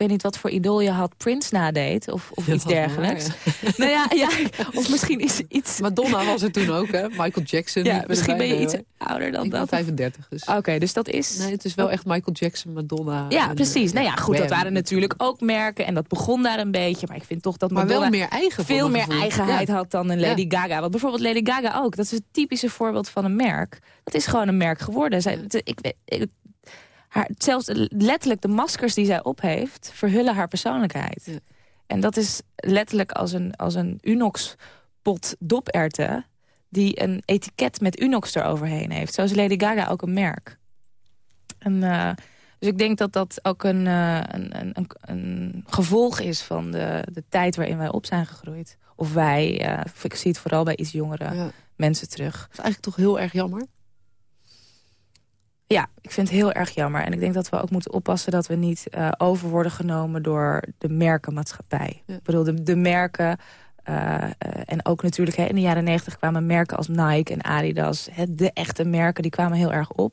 weet niet wat voor idool je had, Prince nadeed. Of, of iets dergelijks. nou ja, ja, of misschien iets, iets... Madonna was er toen ook, hè? Michael Jackson. Ja, misschien ben je iets ouder dan ik dat. 35. Dus. Oké, dus dat is... Nee, het is wel echt Michael Jackson, Madonna. Ja, precies. Nou ja, goed, dat waren natuurlijk ook merken. En dat begon daar een beetje. Maar ik vind toch dat Madonna maar wel meer eigen veel meer eigenheid had dan een Lady Gaga. Want bijvoorbeeld Lady Gaga ook. Dat is het typische voorbeeld van een merk. Dat is gewoon een merk geworden. Zij, ik, ik, haar, zelfs letterlijk de maskers die zij op heeft... verhullen haar persoonlijkheid. En dat is letterlijk als een, als een Unox pot doperten... die een etiket met Unox eroverheen heeft. Zo is Lady Gaga ook een merk. En, uh, dus ik denk dat dat ook een, uh, een, een, een, gevolg is van de, de tijd waarin wij op zijn gegroeid. Of wij, uh, ik zie het vooral bij iets jongere ja. mensen terug. Dat is eigenlijk toch heel erg jammer? Ja, ik vind het heel erg jammer. En ik denk dat we ook moeten oppassen dat we niet uh, over worden genomen door de merkenmaatschappij. Ja. Ik bedoel, de, de merken... Uh, uh, en ook natuurlijk hè, in de jaren negentig kwamen merken als Nike en Adidas. Hè, de echte merken, die kwamen heel erg op.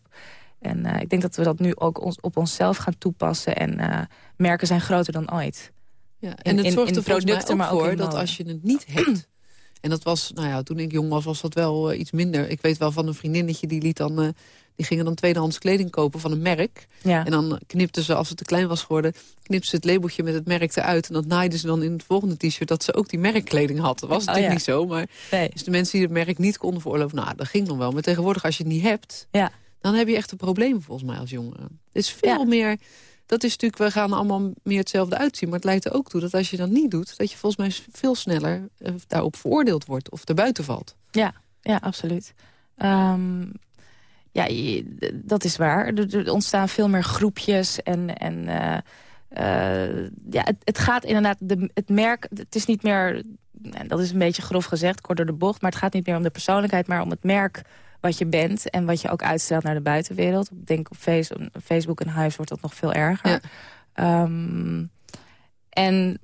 En ik denk dat we dat nu ook ons, op onszelf gaan toepassen. En merken zijn groter dan ooit. Ja, en het zorgt er producten, maar ook voor dat als je het niet hebt... En dat was, nou ja, toen ik jong was, was dat wel iets minder. Ik weet wel van een vriendinnetje, die liet dan die gingen dan tweedehands kleding kopen van een merk. Ja. En dan knipten ze, als het te klein was geworden... knipten ze het labeltje met het merk eruit. En dat naaiden ze dan in het volgende t-shirt... dat ze ook die merkkleding had. Dat was oh, natuurlijk niet zo. Maar nee. dus de mensen die het merk niet konden veroorloven... nou, dat ging dan wel. Maar tegenwoordig, als je het niet hebt... Ja. dan heb je echt een probleem volgens mij als jongere. Het is veel meer... Dat is natuurlijk, we gaan allemaal meer hetzelfde uitzien. Maar het leidt er ook toe dat als je dat niet doet... dat je volgens mij veel sneller eh, daarop veroordeeld wordt of erbuiten valt. Ja, ja absoluut. Um, ja, dat is waar. Er, ontstaan veel meer groepjes en... en uh, uh, ja, het, het, gaat inderdaad, de, het merk, het is niet meer, dat is een beetje grof gezegd, kort door de bocht, maar het gaat niet meer om de persoonlijkheid, maar om het merk wat je bent en wat je ook uitstraalt naar de buitenwereld. Ik denk op Facebook en Hives wordt dat nog veel erger. Ja. Ehm, en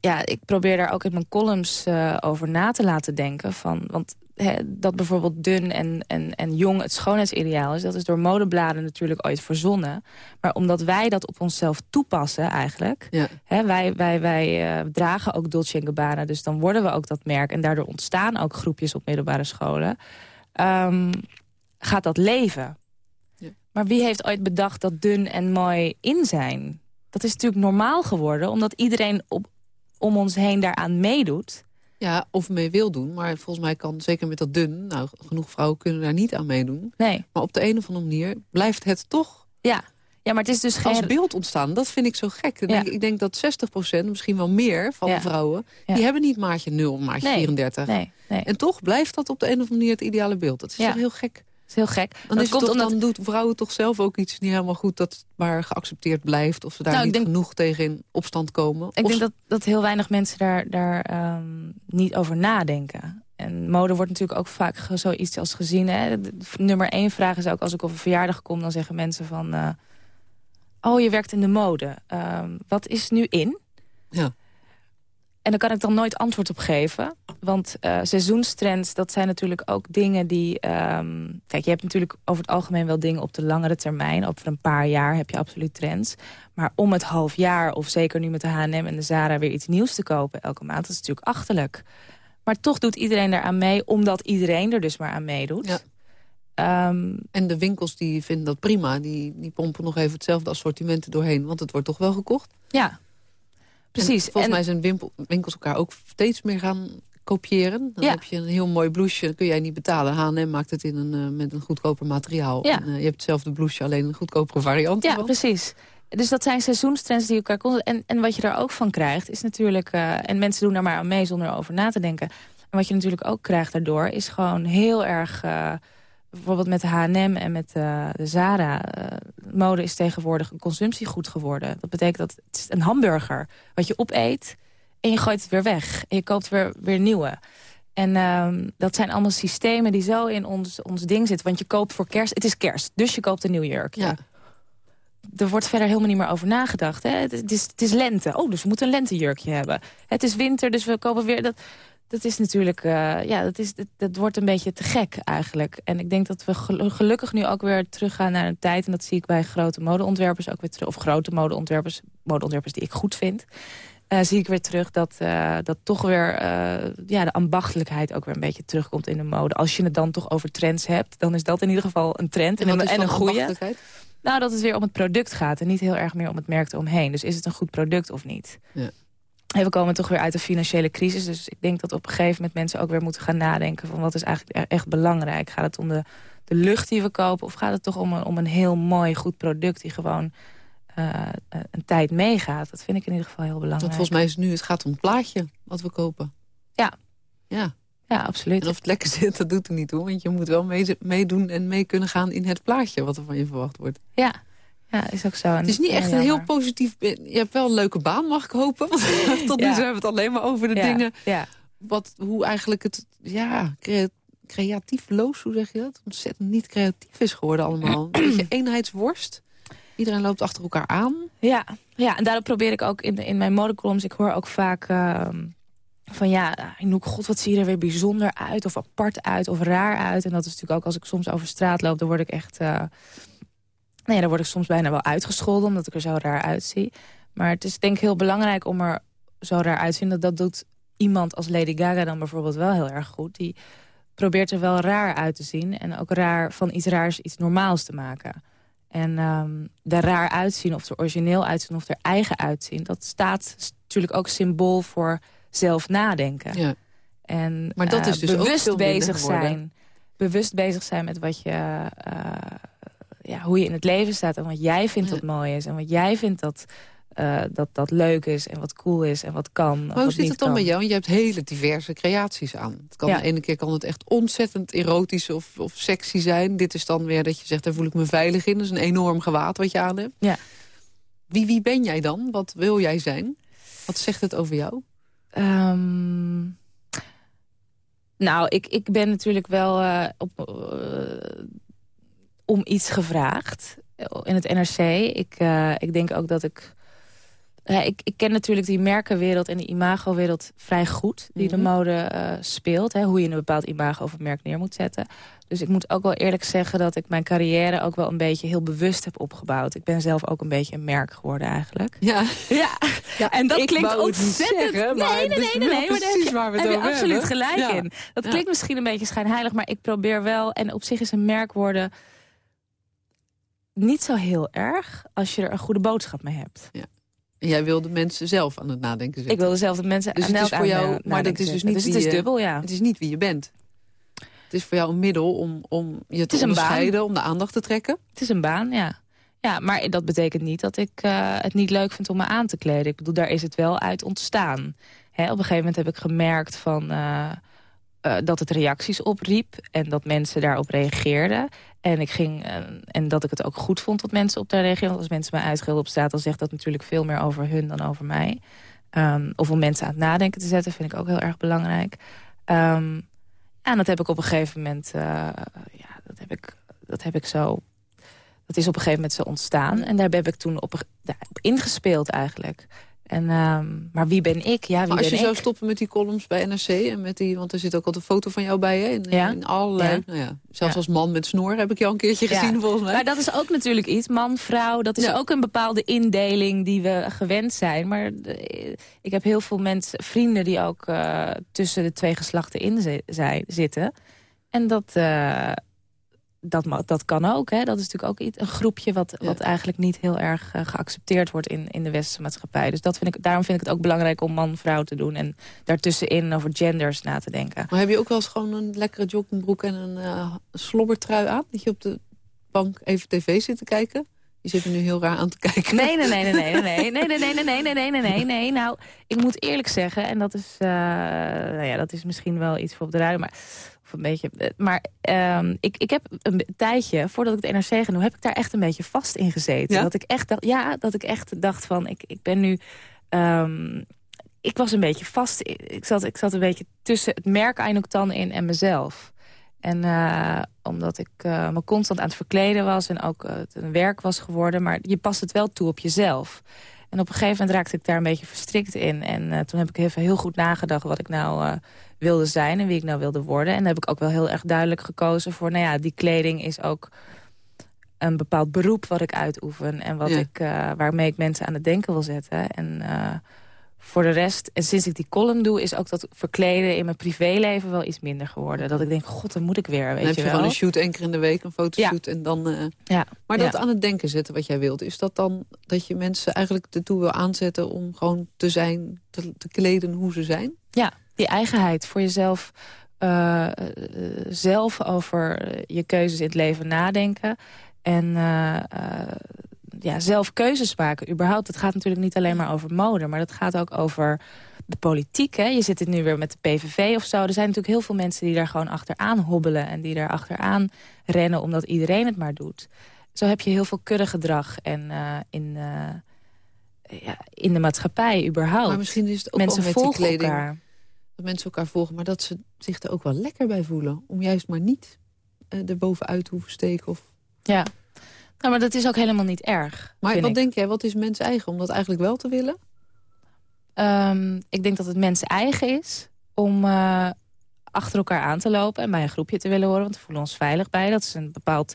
ja, ik probeer daar ook in mijn columns uh, over na te laten denken. Van, want he, dat bijvoorbeeld dun en, en, en jong het schoonheidsideaal is... dat is door modebladen natuurlijk ooit verzonnen. Maar omdat wij dat op onszelf toepassen eigenlijk... Ja. He, wij, wij, wij uh, dragen ook Dolce Gabbana, dus dan worden we ook dat merk. En daardoor ontstaan ook groepjes op middelbare scholen. Um, gaat dat leven. Ja. Maar wie heeft ooit bedacht dat dun en mooi in zijn? Dat is natuurlijk normaal geworden, omdat iedereen op, om ons heen daaraan meedoet. Ja, of mee wil doen. Maar volgens mij kan, zeker met dat dun... nou, genoeg vrouwen kunnen daar niet aan meedoen. Nee. Maar op de een of andere manier blijft het toch... Ja, ja maar het is dus geen... Als beeld ontstaan, dat vind ik zo gek. Ik, Ja. denk, ik denk dat 60% misschien wel meer van Ja. de vrouwen... Ja. die hebben niet maatje 0, maatje Nee. 34. Nee, nee. En toch blijft dat op de een of andere manier het ideale beeld. Dat is toch heel gek. Dat is heel gek. Dan, Dat is komt toch, omdat... dan doen vrouwen toch zelf ook iets niet helemaal goed... dat maar geaccepteerd blijft. Of ze daar Nou, niet denk- genoeg tegen in opstand komen. Ik Of denk dat, dat heel weinig mensen daar, daar ehm, niet over nadenken. En mode wordt natuurlijk ook vaak zoiets als gezien. Hè. De- de nummer één vraag is ook, als ik op een verjaardag kom... dan zeggen mensen van... eh, oh, je werkt in de mode. Ehm, wat is nu in? Ja. En daar kan ik dan nooit antwoord op geven. Want eh, seizoenstrends, dat zijn natuurlijk ook dingen die... ehm, kijk, je hebt natuurlijk over het algemeen wel dingen op de langere termijn. Over een paar jaar heb je absoluut trends. Maar om het half jaar, of zeker nu met de H&M en de Zara... weer iets nieuws te kopen elke maand, dat is natuurlijk achterlijk. Maar toch doet iedereen daaraan mee, omdat iedereen er dus maar aan meedoet. Ja. Ehm, En de winkels die vinden dat prima. Die, die pompen nog even hetzelfde assortiment doorheen. Want het wordt toch wel gekocht. ja, precies. En volgens En- mij zijn wimpel- winkels elkaar ook steeds meer gaan kopiëren. Dan Ja. heb je een heel mooi blouseje, dat kun jij niet betalen. H&M maakt het in een, eh, met een goedkoper materiaal. Ja. En, eh, je hebt hetzelfde blouseje, alleen een goedkopere variant Ja, ervan. precies. Dus dat zijn seizoenstrends die elkaar constant... En, en wat je daar ook van krijgt, is natuurlijk... eh, en mensen doen daar maar aan mee zonder erover na te denken. En wat je natuurlijk ook krijgt daardoor, is gewoon heel erg... bijvoorbeeld met de H&M en met de Zara... mode is tegenwoordig een consumptiegoed geworden. Dat betekent dat het is een hamburger wat je opeet... en je gooit het weer weg. En je koopt weer, weer nieuwe. En ehm, dat zijn allemaal systemen die zo in ons, ons ding zitten. Want je koopt voor kerst... Het is kerst, dus je koopt een nieuw jurkje Ja. er wordt verder helemaal niet meer over nagedacht. Hè? Het, het is, het is lente. Oh, dus we moeten een lentejurkje hebben. Het is winter, dus we kopen weer... Dat, dat is natuurlijk... eh, ja, dat, is, dat, dat wordt een beetje te gek eigenlijk. En ik denk dat we gelu- gelukkig nu ook weer teruggaan naar een tijd... en dat zie ik bij grote modeontwerpers ook weer terug... of grote modeontwerpers, modeontwerpers die ik goed vind... eh, zie ik weer terug dat, eh, dat toch weer ja, de ambachtelijkheid ook weer een beetje terugkomt in de mode. Als je het dan toch over trends hebt, dan is dat in ieder geval een trend. En, en dan een goede. Nou, dat het weer om het product gaat en niet heel erg meer om het merk eromheen. Dus is het een goed product of niet? Ja. En we komen toch weer uit de financiële crisis. Dus ik denk dat op een gegeven moment mensen ook weer moeten gaan nadenken... van wat is eigenlijk echt belangrijk? Gaat het om de, de lucht die we kopen? Of gaat het toch om een, om een heel mooi, goed product... die gewoon eh, een tijd meegaat? Dat vind ik in ieder geval heel belangrijk. Want volgens mij is het nu, het gaat om het plaatje wat we kopen. Ja. Ja, Ja, absoluut. en of het lekker zit, dat doet er niet toe. Want je moet wel mee- meedoen en mee kunnen gaan in het plaatje wat er van je verwacht wordt. Ja. Ja, is ook zo. Het is niet echt een heel positief... Je hebt wel een leuke baan, mag ik hopen. Want Tot nu toe hebben we het alleen maar over de dingen... Wat, hoe eigenlijk het, ja, crea- creatiefloos, hoe zeg je dat? Ontzettend niet creatief is geworden allemaal. Een beetje eenheidsworst. Iedereen loopt achter elkaar aan. Ja, ja, en daarom probeer ik ook in, in mijn modecolumns... ik hoor ook vaak ehm, van ja, Anouk, god, wat zie je er weer bijzonder uit... of apart uit, of raar uit. En dat is natuurlijk ook als ik soms over straat loop... dan word ik echt... eh nee, dan word ik soms bijna wel uitgescholden... omdat ik er zo raar uitzie. Maar het is denk ik heel belangrijk om er zo raar uit te zien... dat dat doet iemand als Lady Gaga dan bijvoorbeeld wel heel erg goed. Die probeert er wel raar uit te zien... en ook raar van iets raars iets normaals te maken... En er raar uitzien, of er origineel uitzien, of er eigen uitzien... dat staat natuurlijk ook symbool voor zelf nadenken. Ja. En Maar dat eh, is dus ook bewust bezig zijn. Bewust bezig zijn met wat je, eh, ja, hoe je in het leven staat... en wat jij vindt dat mooi is. En wat jij vindt dat, eh, dat, dat leuk is en wat cool is en wat kan. Maar hoe zit het dan bij jou? Want je hebt hele diverse creaties aan. Het kan Ja. De ene keer kan het echt ontzettend erotisch of, of sexy zijn. Dit is dan weer dat je zegt, daar voel ik me veilig in. Dat is een enorm gewaad wat je aan hebt. Ja. Wie, wie ben jij dan? Wat wil jij zijn? Wat zegt het over jou? Ehm, Nou, ik, ik ben natuurlijk wel uh, op, uh, om iets gevraagd in het NRC. Ik, uh, ik denk ook dat ik... ik, ik ken natuurlijk die merkenwereld en de imagowereld vrij goed... die mm -hmm. de mode speelt. Hè, hoe je een bepaald imago of een merk neer moet zetten. Dus ik moet ook wel eerlijk zeggen dat ik mijn carrière ook wel een beetje heel bewust heb opgebouwd. Ik ben zelf ook een beetje een merk geworden eigenlijk. Ja, ja. ja en dat klinkt ontzettend... Zeggen, nee, nee, nee, nee, nee, maar precies waar we het heb je absoluut gelijk ja. in. Dat ja. klinkt misschien een beetje schijnheilig, maar ik probeer wel... en op zich is een merk worden niet zo heel erg als je er een goede boodschap mee hebt. Ja. En jij wilde mensen zelf aan het nadenken zetten. Ik wilde zelf de mensen dus aan het is voor jou, aan maar dat is dus niet dus het is je, dubbel, ja. Het is niet wie je bent. Het is voor jou een middel om, om je te onderscheiden, om de aandacht te trekken? Het is een baan, ja. Ja, maar dat betekent niet dat ik uh, het niet leuk vind om me aan te kleden. Ik bedoel, daar is het wel uit ontstaan. Hè, op een gegeven moment heb ik gemerkt van, uh, uh, dat het reacties opriep... en dat mensen daarop reageerden. En, ik ging, en dat ik het ook goed vond dat mensen op daar. Want als mensen mij uitschelden op straat... dan zegt dat natuurlijk veel meer over hun dan over mij. Um, of om mensen aan het nadenken te zetten, vind ik ook heel erg belangrijk. Um, en dat heb ik op een gegeven moment, uh, ja, dat heb ik, dat heb ik zo, dat is op een gegeven moment zo ontstaan. En daar heb ik toen op ingespeeld eigenlijk. En, um, maar wie ben ik? Ja, wie maar als ben je ik? zou stoppen met die columns bij NRC... En met die, want er zit ook al een foto van jou bij, hè? In, ja? in allerlei, ja. Nou ja, zelfs als man met snor heb ik jou een keertje gezien, volgens mij. Maar dat is ook natuurlijk iets, man, vrouw. Dat is ook een bepaalde indeling die we gewend zijn. Maar de- ik heb heel veel mensen, vrienden die ook uh, tussen de twee geslachten in zi- zijn, zitten. En dat, uh, dat, dat kan ook. Hè. Dat is natuurlijk ook iets, een groepje wat, Ja. wat eigenlijk niet heel erg uh, geaccepteerd wordt in, in de westerse maatschappij. Dus dat vind ik, daarom vind ik het ook belangrijk om man-vrouw te doen. En daartussenin over genders na te denken. Maar heb je ook wel eens gewoon een lekkere joggingbroek en een uh, slobbertrui aan? Dat je op de bank even tv zit te kijken? Je zit er nu heel raar aan te kijken. Nee, nee, nee, nee, nee, nee, nee, nee, nee, nee, nee, nee, nee, nee, nee, nee. Nou, ik moet eerlijk zeggen, en dat is, uh, nou ja, dat is misschien wel iets voor op de radio, maar of een beetje, eh, maar um, ik, ik heb een tijdje voordat ik het NRC ga doen, heb ik daar echt een beetje vast in gezeten. Ja? Dat ik echt dacht, ja, dat ik echt dacht van, ik, ik ben nu. Um, ik was een beetje vast. Ik zat, ik zat een beetje tussen het merk Ainuktan in en mezelf. En uh, omdat ik uh, me constant aan het verkleden was... en ook uh, het een werk was geworden. Maar je past het wel toe op jezelf. En op een gegeven moment raakte ik daar een beetje verstrikt in. En toen heb ik even heel goed nagedacht wat ik nou wilde zijn... en wie ik nou wilde worden. En dan heb ik ook wel heel erg duidelijk gekozen voor... nou ja, die kleding is ook een bepaald beroep wat ik uitoefen... en wat Ja. ik, waarmee ik mensen aan het denken wil zetten. En voor de rest, en sinds ik die column doe... is ook dat verkleden in mijn privéleven wel iets minder geworden. Dat ik denk, god, dan moet ik weer, weet dan heb je wel. gewoon een shoot één keer in de week, een fotoshoot en dan... Uh... Ja. Maar dat Ja. aan het denken zetten wat jij wilt... is dat dan dat je mensen eigenlijk ertoe wil aanzetten... om gewoon te zijn, te, te kleden hoe ze zijn? Ja, die eigenheid voor jezelf... eh, eh, zelf over je keuzes in het leven nadenken. En eh, eh, ja, zelf keuzes maken, überhaupt. Het gaat natuurlijk niet alleen maar over mode... maar het gaat ook over de politiek. Hè? Je zit het nu weer met de PVV of zo. Er zijn natuurlijk heel veel mensen die daar gewoon achteraan hobbelen... en die daar achteraan rennen omdat iedereen het maar doet. Zo heb je heel veel kuddegedrag en, uh, in, uh, ja, in de maatschappij überhaupt. Maar misschien is het ook mensen volgen kleding... elkaar. dat mensen elkaar volgen... maar dat ze zich er ook wel lekker bij voelen. Om juist maar niet uh, er bovenuit te hoeven steken. Of... Ja, nou, maar dat is ook helemaal niet erg. Maar wat ik. denk jij, wat is mens eigen? Om dat eigenlijk wel te willen? Um, ik denk dat het mensen eigen is om uh, achter elkaar aan te lopen... en bij een groepje te willen horen, want we voelen ons veilig bij. Dat is een bepaald...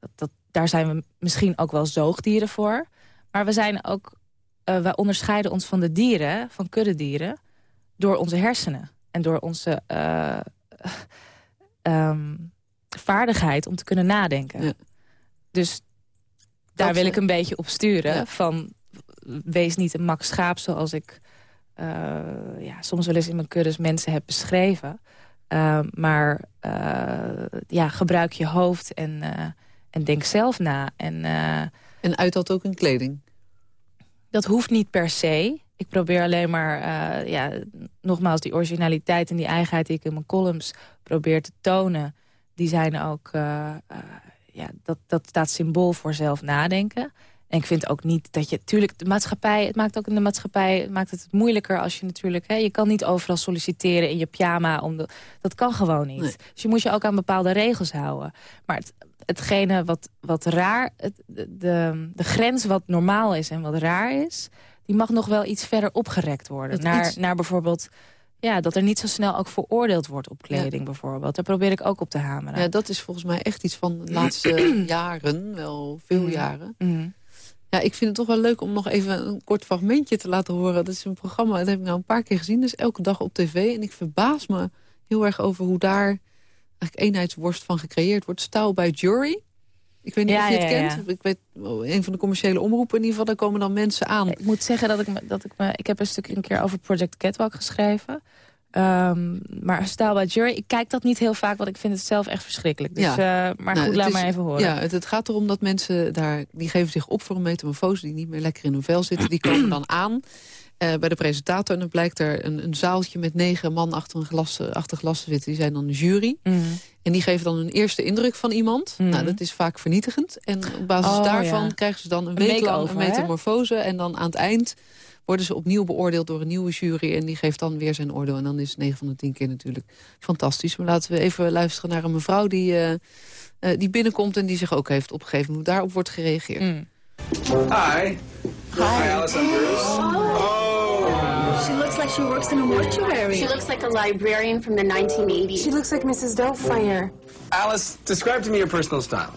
Dat, dat, daar zijn we misschien ook wel zoogdieren voor. Maar we zijn ook... Uh, wij onderscheiden ons van de dieren, van kuddedieren... door onze hersenen en door onze uh, um, vaardigheid om te kunnen nadenken. Ja. Dus daar wil ik een beetje op sturen. Ja. Van, wees niet een mak schaap zoals ik uh, ja, soms wel eens in mijn kuddes mensen heb beschreven. Uh, maar uh, ja, gebruik je hoofd en, en denk zelf na. En, en uit dat ook in kleding? Dat hoeft niet per se. Ik probeer alleen maar, ja, nogmaals, die originaliteit en die eigenheid die ik in mijn columns probeer te tonen. Die zijn ook, ja, dat, dat staat symbool voor zelf nadenken. En ik vind ook niet dat je... Tuurlijk, de maatschappij, het maakt ook in de maatschappij het maakt het moeilijker als je natuurlijk... Hè, je kan niet overal solliciteren in je pyjama. Om de, dat kan gewoon niet. Dus je moet je ook aan bepaalde regels houden. Maar het, hetgene wat, wat raar... Het, de, de grens wat normaal is en wat raar is... die mag nog wel iets verder opgerekt worden. naar, naar bijvoorbeeld ja, dat er niet zo snel ook veroordeeld wordt op kleding bijvoorbeeld. Daar probeer ik ook op te hameren. Ja, dat is volgens mij echt iets van de laatste jaren, wel veel mm. jaren. Mm. Ja, ik vind het toch wel leuk om nog even een kort fragmentje te laten horen. Dat is een programma, dat heb ik nou een paar keer gezien. Dus elke dag op tv. En ik verbaas me heel erg over hoe daar eigenlijk eenheidsworst van gecreëerd wordt. Style by Jury. Ik weet niet of je het kent. Ik weet, een van de commerciële omroepen in ieder geval, daar komen dan mensen aan. Ik moet zeggen dat ik, me, dat ik me... Ik heb een stuk een keer over Project Catwalk geschreven. Um, maar Style by Jury, ik kijk dat niet heel vaak, want ik vind het zelf echt verschrikkelijk. Dus, ja. Uh, maar nou, goed, laat maar even horen. Ja, het, het, gaat erom dat mensen daar, die geven zich op voor een metamorfose... die niet meer lekker in hun vel zitten, die komen dan aan... Uh, bij de presentator. En dan blijkt er een, een zaaltje met negen man achter een glas, achter glassen zitten. Die zijn dan de jury. Mm. En die geven dan een eerste indruk van iemand. Mm. Nou, dat is vaak vernietigend. En op basis oh, daarvan krijgen ze dan een, een week lang een metamorfose. Hè? En dan aan het eind worden ze opnieuw beoordeeld door een nieuwe jury... en die geeft dan weer zijn oordeel. En dan is 9 van de 10 keer natuurlijk fantastisch. Maar laten we even luisteren naar een mevrouw die, uh, uh, die binnenkomt... en die zich ook heeft opgegeven hoe daarop wordt gereageerd. Mm. Hi. Hi. Hi, Alice. I'm Bruce. Oh. Oh. She looks like she works in a mortuary. She looks like a librarian from the 1980s. She looks like Mrs. Doubtfire. Alice, describe to me your personal style.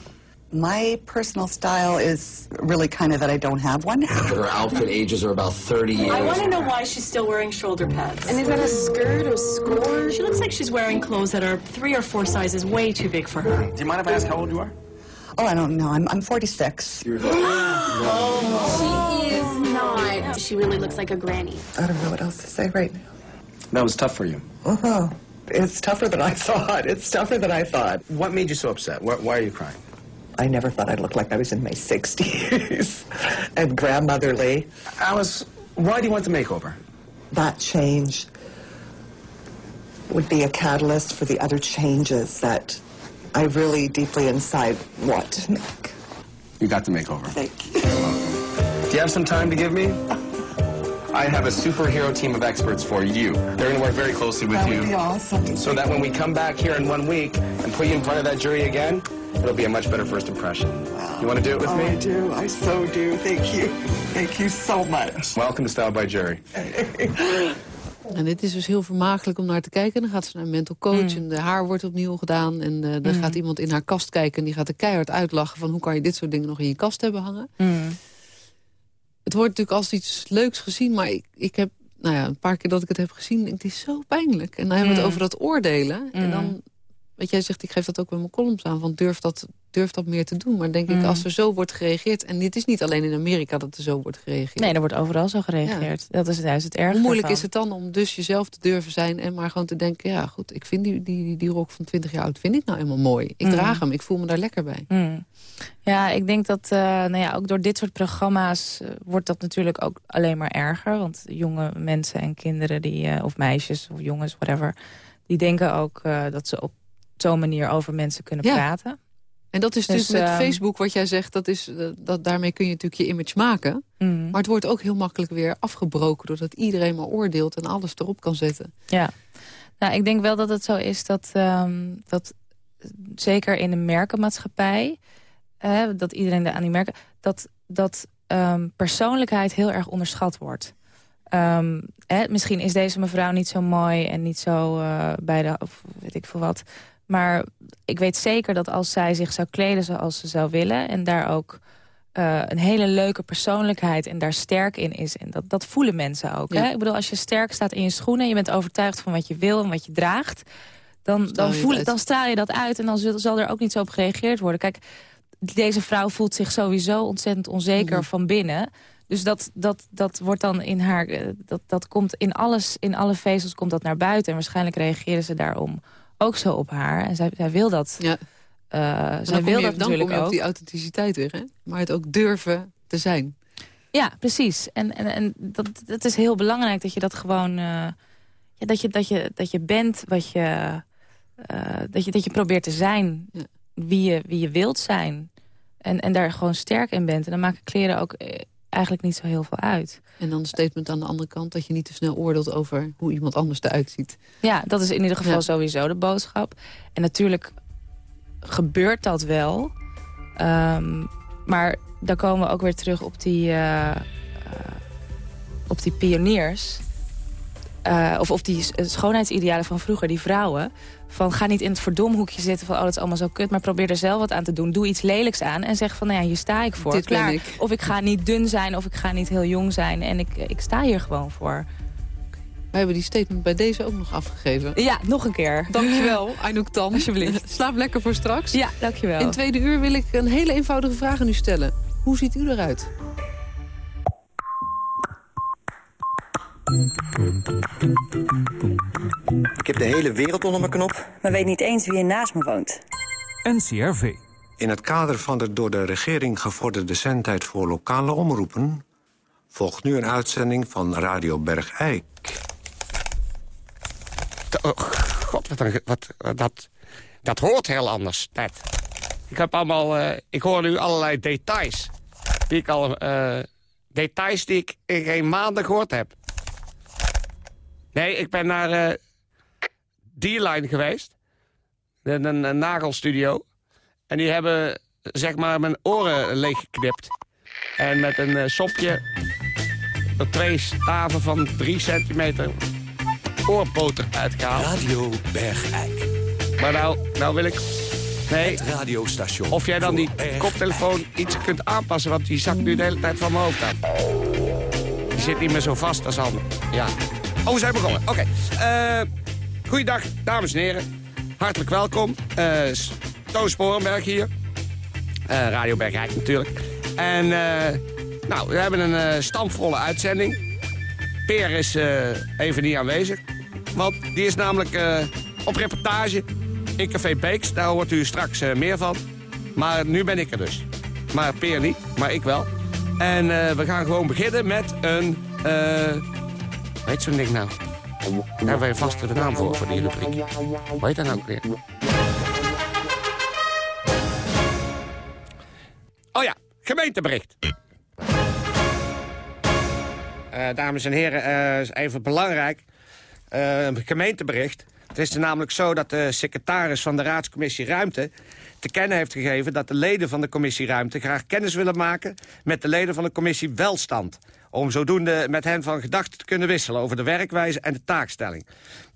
My personal style is really kind of that I don't have one. Her outfit ages are about 30 years. I want to know why she's still wearing shoulder pads. And is that a skirt or score? She looks like she's wearing clothes that are three or four sizes way too big for her. Do you mind if I ask how old you are? Oh, I don't know. I'm, I'm 46. She is not. She really looks like a granny. I don't know what else to say right now. That was tough for you. Uh-huh. It's tougher than I thought. It's tougher than I thought. What made you so upset? Why, why are you crying? I never thought I'd look like I was in my 60s and grandmotherly. Alice, why do you want the makeover? That change would be a catalyst for the other changes that I really deeply inside want to make. You got the makeover. Thank you. Do you have some time to give me? I have a superhero team of experts for you. They're going to work very closely with that you. Would be awesome. So that when we come back here in one week and put you in front of that jury again, it'll be a much better first impression. Wow. You want to do it with oh, me? I do. I so do. Thank you. Thank you so much. Welcome to Style by Jerry. En dit is dus heel vermakelijk om naar te kijken. Dan gaat ze naar een mental coach mm. en de haar wordt opnieuw gedaan. En uh, dan mm. gaat iemand in haar kast kijken en die gaat er keihard uitlachen... van hoe kan je dit soort dingen nog in je kast hebben hangen. Mm. Het wordt natuurlijk als iets leuks gezien, maar ik, ik heb... Nou ja, een paar keer dat ik het heb gezien, het is zo pijnlijk. En dan hebben we het over dat oordelen. En dan Weet jij zegt, ik geef dat ook bij mijn columns aan, van durf dat, durf dat meer te doen. Maar denk ik, mm. als er zo wordt gereageerd... en dit is niet alleen in Amerika dat er zo wordt gereageerd. Nee, er wordt overal zo gereageerd. Dat is juist het ergste Hoe moeilijk is het dan om dus jezelf te durven zijn... en maar gewoon te denken, ja goed, ik vind die, die, die rok van 20 jaar oud... vind ik nou helemaal mooi. Ik mm. draag hem, ik voel me daar lekker bij. Mm. Ja, ik denk dat uh, nou ja, ook door dit soort programma's... Uh, wordt dat natuurlijk ook alleen maar erger. Want jonge mensen en kinderen, die, uh, of meisjes of jongens, whatever... die denken ook dat ze op zo'n manier over mensen kunnen praten. En dat is dus, dus met ehm, Facebook wat jij zegt, dat is, eh, dat, daarmee kun je natuurlijk je image maken. Mm. Maar het wordt ook heel makkelijk weer afgebroken... doordat iedereen maar oordeelt en alles erop kan zetten. Ja, nou, ik denk wel dat het zo is dat, um, dat zeker in de merkenmaatschappij... dat iedereen aan die merken... dat, dat um, persoonlijkheid heel erg onderschat wordt. misschien is deze mevrouw niet zo mooi en niet zo uh, bij de... of weet ik veel wat maar ik weet zeker dat als zij zich zou kleden zoals ze zou willen... en daar ook uh, een hele leuke persoonlijkheid en daar sterk in is... en dat, dat voelen mensen ook. Hè? Ik bedoel, als je sterk staat in je schoenen... je bent overtuigd van wat je wil en wat je draagt... dan, dan, voel, dan straal je dat uit en dan zal, zal er ook niet zo op gereageerd worden. Kijk, deze vrouw voelt zich sowieso ontzettend onzeker mhm. van binnen... Dus dat, dat, dat wordt dan in haar. Eh, dat, dat komt in alles, in alle vezels komt dat naar buiten. En waarschijnlijk reageren ze daarom ook zo op haar. En zij, zij wil dat. Ja. Uh, zij wil je, dat dan natuurlijk kom je ook. die authenticiteit weer, hè? Maar het ook durven te zijn. Ja, precies. En, en, en dat, dat is heel belangrijk dat je dat gewoon... Uh, ja, dat, je, dat, je, dat je bent wat je... Uh, dat, je dat je probeert te zijn wie, je, wie je wilt zijn. En, en daar gewoon sterk in bent. En dan maken kleren ook eh, eigenlijk niet zo heel veel uit. En dan een statement aan de andere kant... dat je niet te snel oordeelt over hoe iemand anders eruit ziet. Ja, dat is in ieder geval Ja. sowieso de boodschap. En natuurlijk gebeurt dat wel. Ehm, maar dan komen we ook weer terug op die, eh, eh, op die pioniers. Eh, of op die schoonheidsidealen van vroeger, die vrouwen. Van ga niet in het verdomhoekje zitten van oh dat is allemaal zo kut. Maar probeer er zelf wat aan te doen. Doe iets lelijks aan en zeg van nou ja, hier sta ik voor. Dit ben Klaar. ik. Of ik ga niet dun zijn of ik ga niet heel jong zijn. En ik, ik sta hier gewoon voor. Wij hebben die statement bij deze ook nog afgegeven. Ja, nog een keer. Dankjewel, Anouk Tan. Alsjeblieft. Slaap lekker voor straks. Ja, dankjewel. In tweede uur wil ik een hele eenvoudige vraag aan u stellen. Hoe ziet u eruit? Ik heb de hele wereld onder mijn knop. Maar weet niet eens wie er naast me woont. NCRV. In het kader van de door de regering gevorderde zendtijd voor lokale omroepen... volgt nu een uitzending van Radio Bergijk. Oh, God, wat, een- wat, dat, dat hoort heel anders, dat. Ik, heb allemaal, eh, ik hoor nu allerlei details. Die ik al, eh, details die ik in geen maanden gehoord heb. Nee, ik ben naar D-Line geweest. Een, een, een nagelstudio. En die hebben, zeg maar, mijn oren leeggeknipt. En met een eh, sopje... er twee staven van drie centimeter oorboter uitgehaald. Radio Bergijk. Maar nou, nou wil ik... Nee, Het radiostation. of jij dan die Bergijk. koptelefoon iets kunt aanpassen... want die zakt nu de hele tijd van mijn hoofd af. Die zit niet meer zo vast als al. Ja. Oh, we zijn begonnen. Oké. Eh, goeiedag, dames en heren. Hartelijk welkom. Eh Toon Sporenberg hier. Eh, Radio Bergijk natuurlijk. En nou, we hebben een stamvolle uitzending. Peer is even niet aanwezig. Want die is namelijk op reportage in Café Beeks. Daar hoort u straks meer van. Maar nu ben ik er dus. Maar Peer niet, maar ik wel. En we gaan gewoon beginnen met een... weet zo'n ding nou? Daar hebben wij een vaste naam voor, voor die rubriek. Hoe heet dat nou weer? Oh ja, gemeentebericht. Eh, dames en heren, eh, even belangrijk. Eh, gemeentebericht. Het is namelijk zo dat de secretaris van de Raadscommissie Ruimte... te kennen heeft gegeven dat de leden van de commissie Ruimte... graag kennis willen maken met de leden van de commissie Welstand... om zodoende met hen van gedachten te kunnen wisselen... over de werkwijze en de taakstelling.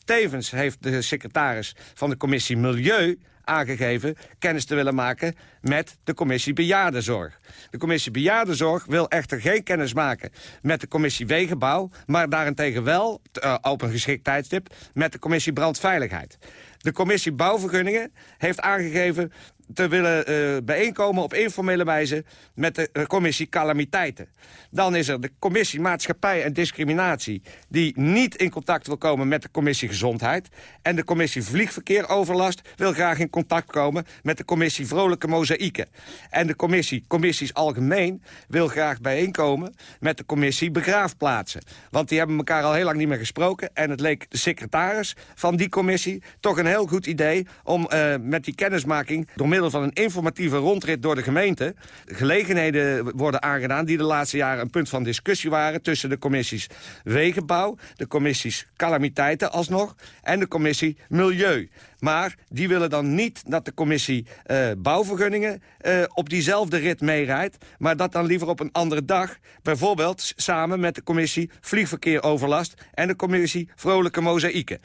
Tevens heeft de secretaris van de commissie Milieu aangegeven kennis te willen maken met de commissie Bejaardenzorg. De commissie Bejaardenzorg wil echter geen kennis maken met de commissie Wegenbouw... maar daarentegen wel, eh, op een geschikt tijdstip, met de commissie Brandveiligheid. De commissie Bouwvergunningen heeft aangegeven te willen eh, bijeenkomen op informele wijze met de eh, commissie Calamiteiten. Dan is er de commissie Maatschappij en Discriminatie... die niet in contact wil komen met de commissie Gezondheid. En de commissie Vliegverkeer Overlast wil graag in contact komen... met de commissie Vrolijke Mozaïeken. En de commissie Commissies Algemeen wil graag bijeenkomen... met de commissie Begraafplaatsen. Want die hebben elkaar al heel lang niet meer gesproken... en het leek de secretaris van die commissie toch een heel goed idee... om eh, met die kennismaking door middel van een informatieve rondrit door de gemeente... gelegenheden worden aangedaan die de laatste jaren een punt van discussie waren... tussen de commissies Wegenbouw, de commissies Calamiteiten alsnog... en de commissie Milieu. Maar die willen dan niet dat de commissie eh, Bouwvergunningen... eh, op diezelfde rit meerijdt, maar dat dan liever op een andere dag. Bijvoorbeeld samen met de commissie Vliegverkeer Overlast... en de commissie Vrolijke Mozaïeken.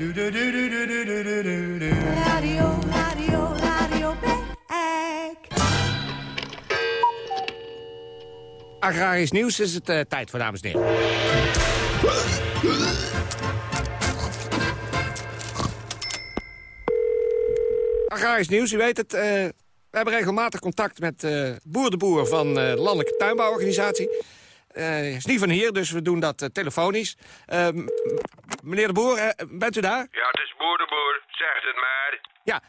Radio, radio, radio Bergijk. Agrarisch nieuws is het eh, tijd voor, dames en heren. Agrarisch nieuws, u weet het. eh, we hebben regelmatig contact met eh, Boer de Boer van eh, de Landelijke Tuinbouworganisatie. Hij is niet van hier, dus we doen dat eh, telefonisch. Eh, meneer de Boer, bent u daar? Ja, het is boer de boer, zeg het maar. Ja,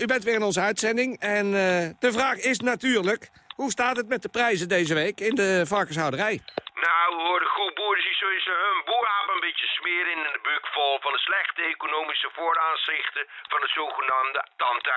u bent weer in onze uitzending. En de vraag is natuurlijk, hoe staat het met de prijzen deze week in de varkenshouderij? Nou, hoor, de goed boer zullen ze hun boerhap een beetje smeren in de buik vol van de slechte economische vooraanzichten van de zogenaamde tante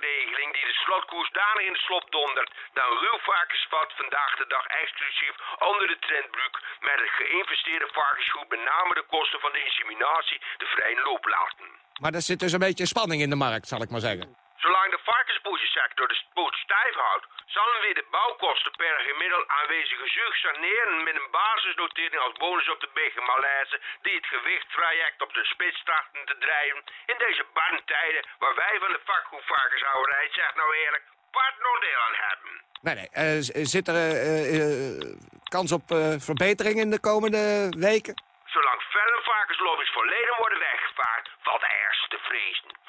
regeling die de slotkoers danig in de slop dondert dan ruw varkensvat vandaag de dag exclusief onder de trendbruik met het geïnvesteerde varkensgoed met name de kosten van de inseminatie de vrije loop laten. Maar er zit dus een beetje spanning in de markt, zal ik maar zeggen. Zolang de varkensboerensector de spoed stijf houdt, zullen we de bouwkosten per gemiddeld aanwezige zucht saneren met een basisnotering als bonus op de malaise die het gewichttraject op de spits trachten te drijven in deze barre tijden waar wij van de vakgoedvarkenshouderij, zeg nou eerlijk, part deel aan hebben. Nee, nee. eh, zit er eh, eh, kans op verbetering in de komende weken? Zolang verder varkenslobby's volledig worden weggevaard, valt ergens te vrezen.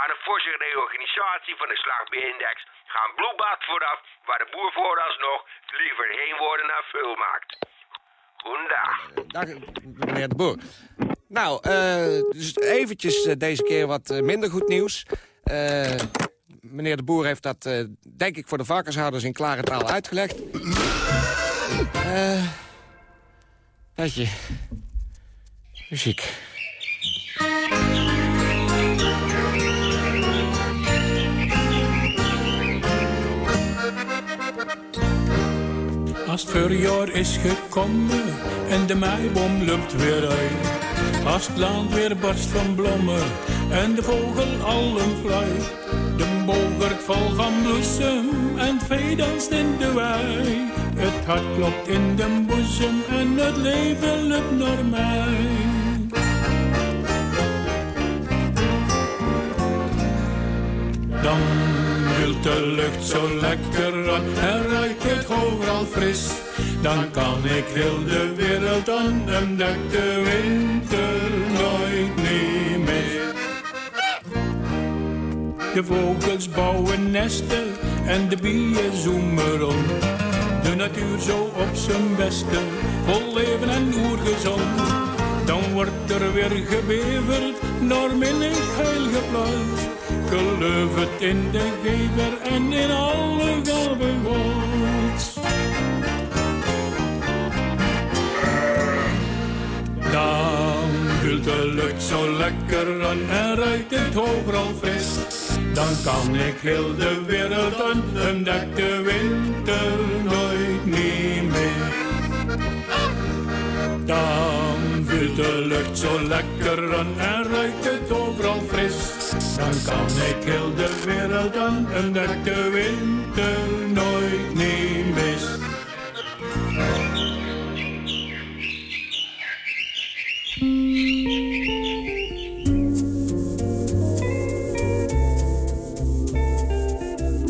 Aan een forse reorganisatie van de slagbeerindex gaan bloedbad vooraf, waar de boer vooralsnog liever heen worden naar vul maakt. Goedendag. Dag, meneer de Boer. Nou, eh, dus eventjes eh, deze keer wat eh, minder goed nieuws. Eh, meneer de Boer heeft dat, eh, denk ik, voor de varkenshouders in klare taal uitgelegd. Eh dat je... Muziek. Als het voorjaar is gekomen en de meiboom loopt weer uit. Als het land weer barst van bloemen en de vogel al een. De bogert vol van bloesem en het vee danst in de wei. Het hart klopt in de boezem en het leven loopt naar mij. Dan de lucht zo lekker aan en ruikt het overal fris. Dan kan ik heel de wereld aan en dek de winter nooit meer. De vogels bouwen nesten en de bijen zoemen rond. De natuur zo op zijn beste, vol leven en oergezond. Dan wordt er weer gebeverd, naar minnig heil gepluist. Geloof het in de gever en in alle gaven. Dan vult de lucht zo lekker en ruikt het overal fris. Dan kan ik heel de wereld aan en dek de winter nooit meer. Dan vult de lucht zo lekker en ruikt het overal fris. Dan kan ik heel de wereld aan en dek de winter nooit niet mis.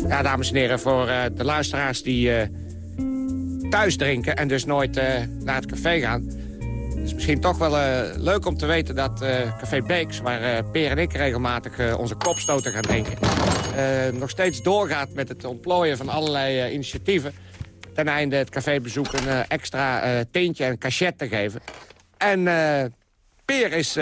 Ja, dames en heren, voor eh, de luisteraars die eh, thuis drinken... en dus nooit eh, naar het café gaan... is het misschien toch wel eh, leuk om te weten dat eh, Café Beeks... waar eh, Peer en ik regelmatig onze kopstoten gaan drinken... nog steeds doorgaat met het ontplooien van allerlei initiatieven... ten einde het cafébezoek een extra teentje en cachet te geven. En Peer is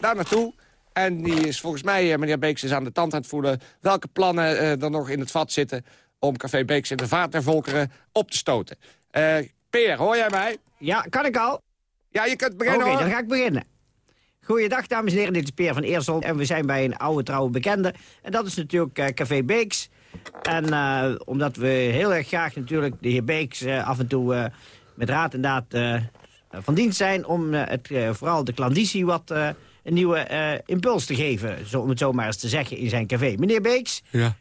daar naartoe... En die is volgens mij, meneer Beeks, is aan de tand aan het voelen... welke plannen er nog in het vat zitten... om Café Beeks in de vaart der volkeren op te stoten. Peer, hoor jij mij? Ja, kan ik al? Ja, je kunt beginnen, Oké, hoor. dan ga ik beginnen. Goeiedag, dames en heren. Dit is Peer van Eersel. En we zijn bij een oude trouwe bekende. En dat is natuurlijk eh, Café Beeks. En eh, omdat we heel erg graag natuurlijk de heer Beeks eh, af en toe eh, met raad en daad eh, van dienst zijn... om eh, het, eh, vooral de klandizie wat eh, een nieuwe eh, impuls te geven. Zo, om het zo maar eens te zeggen in zijn café. Meneer Beeks, Ja,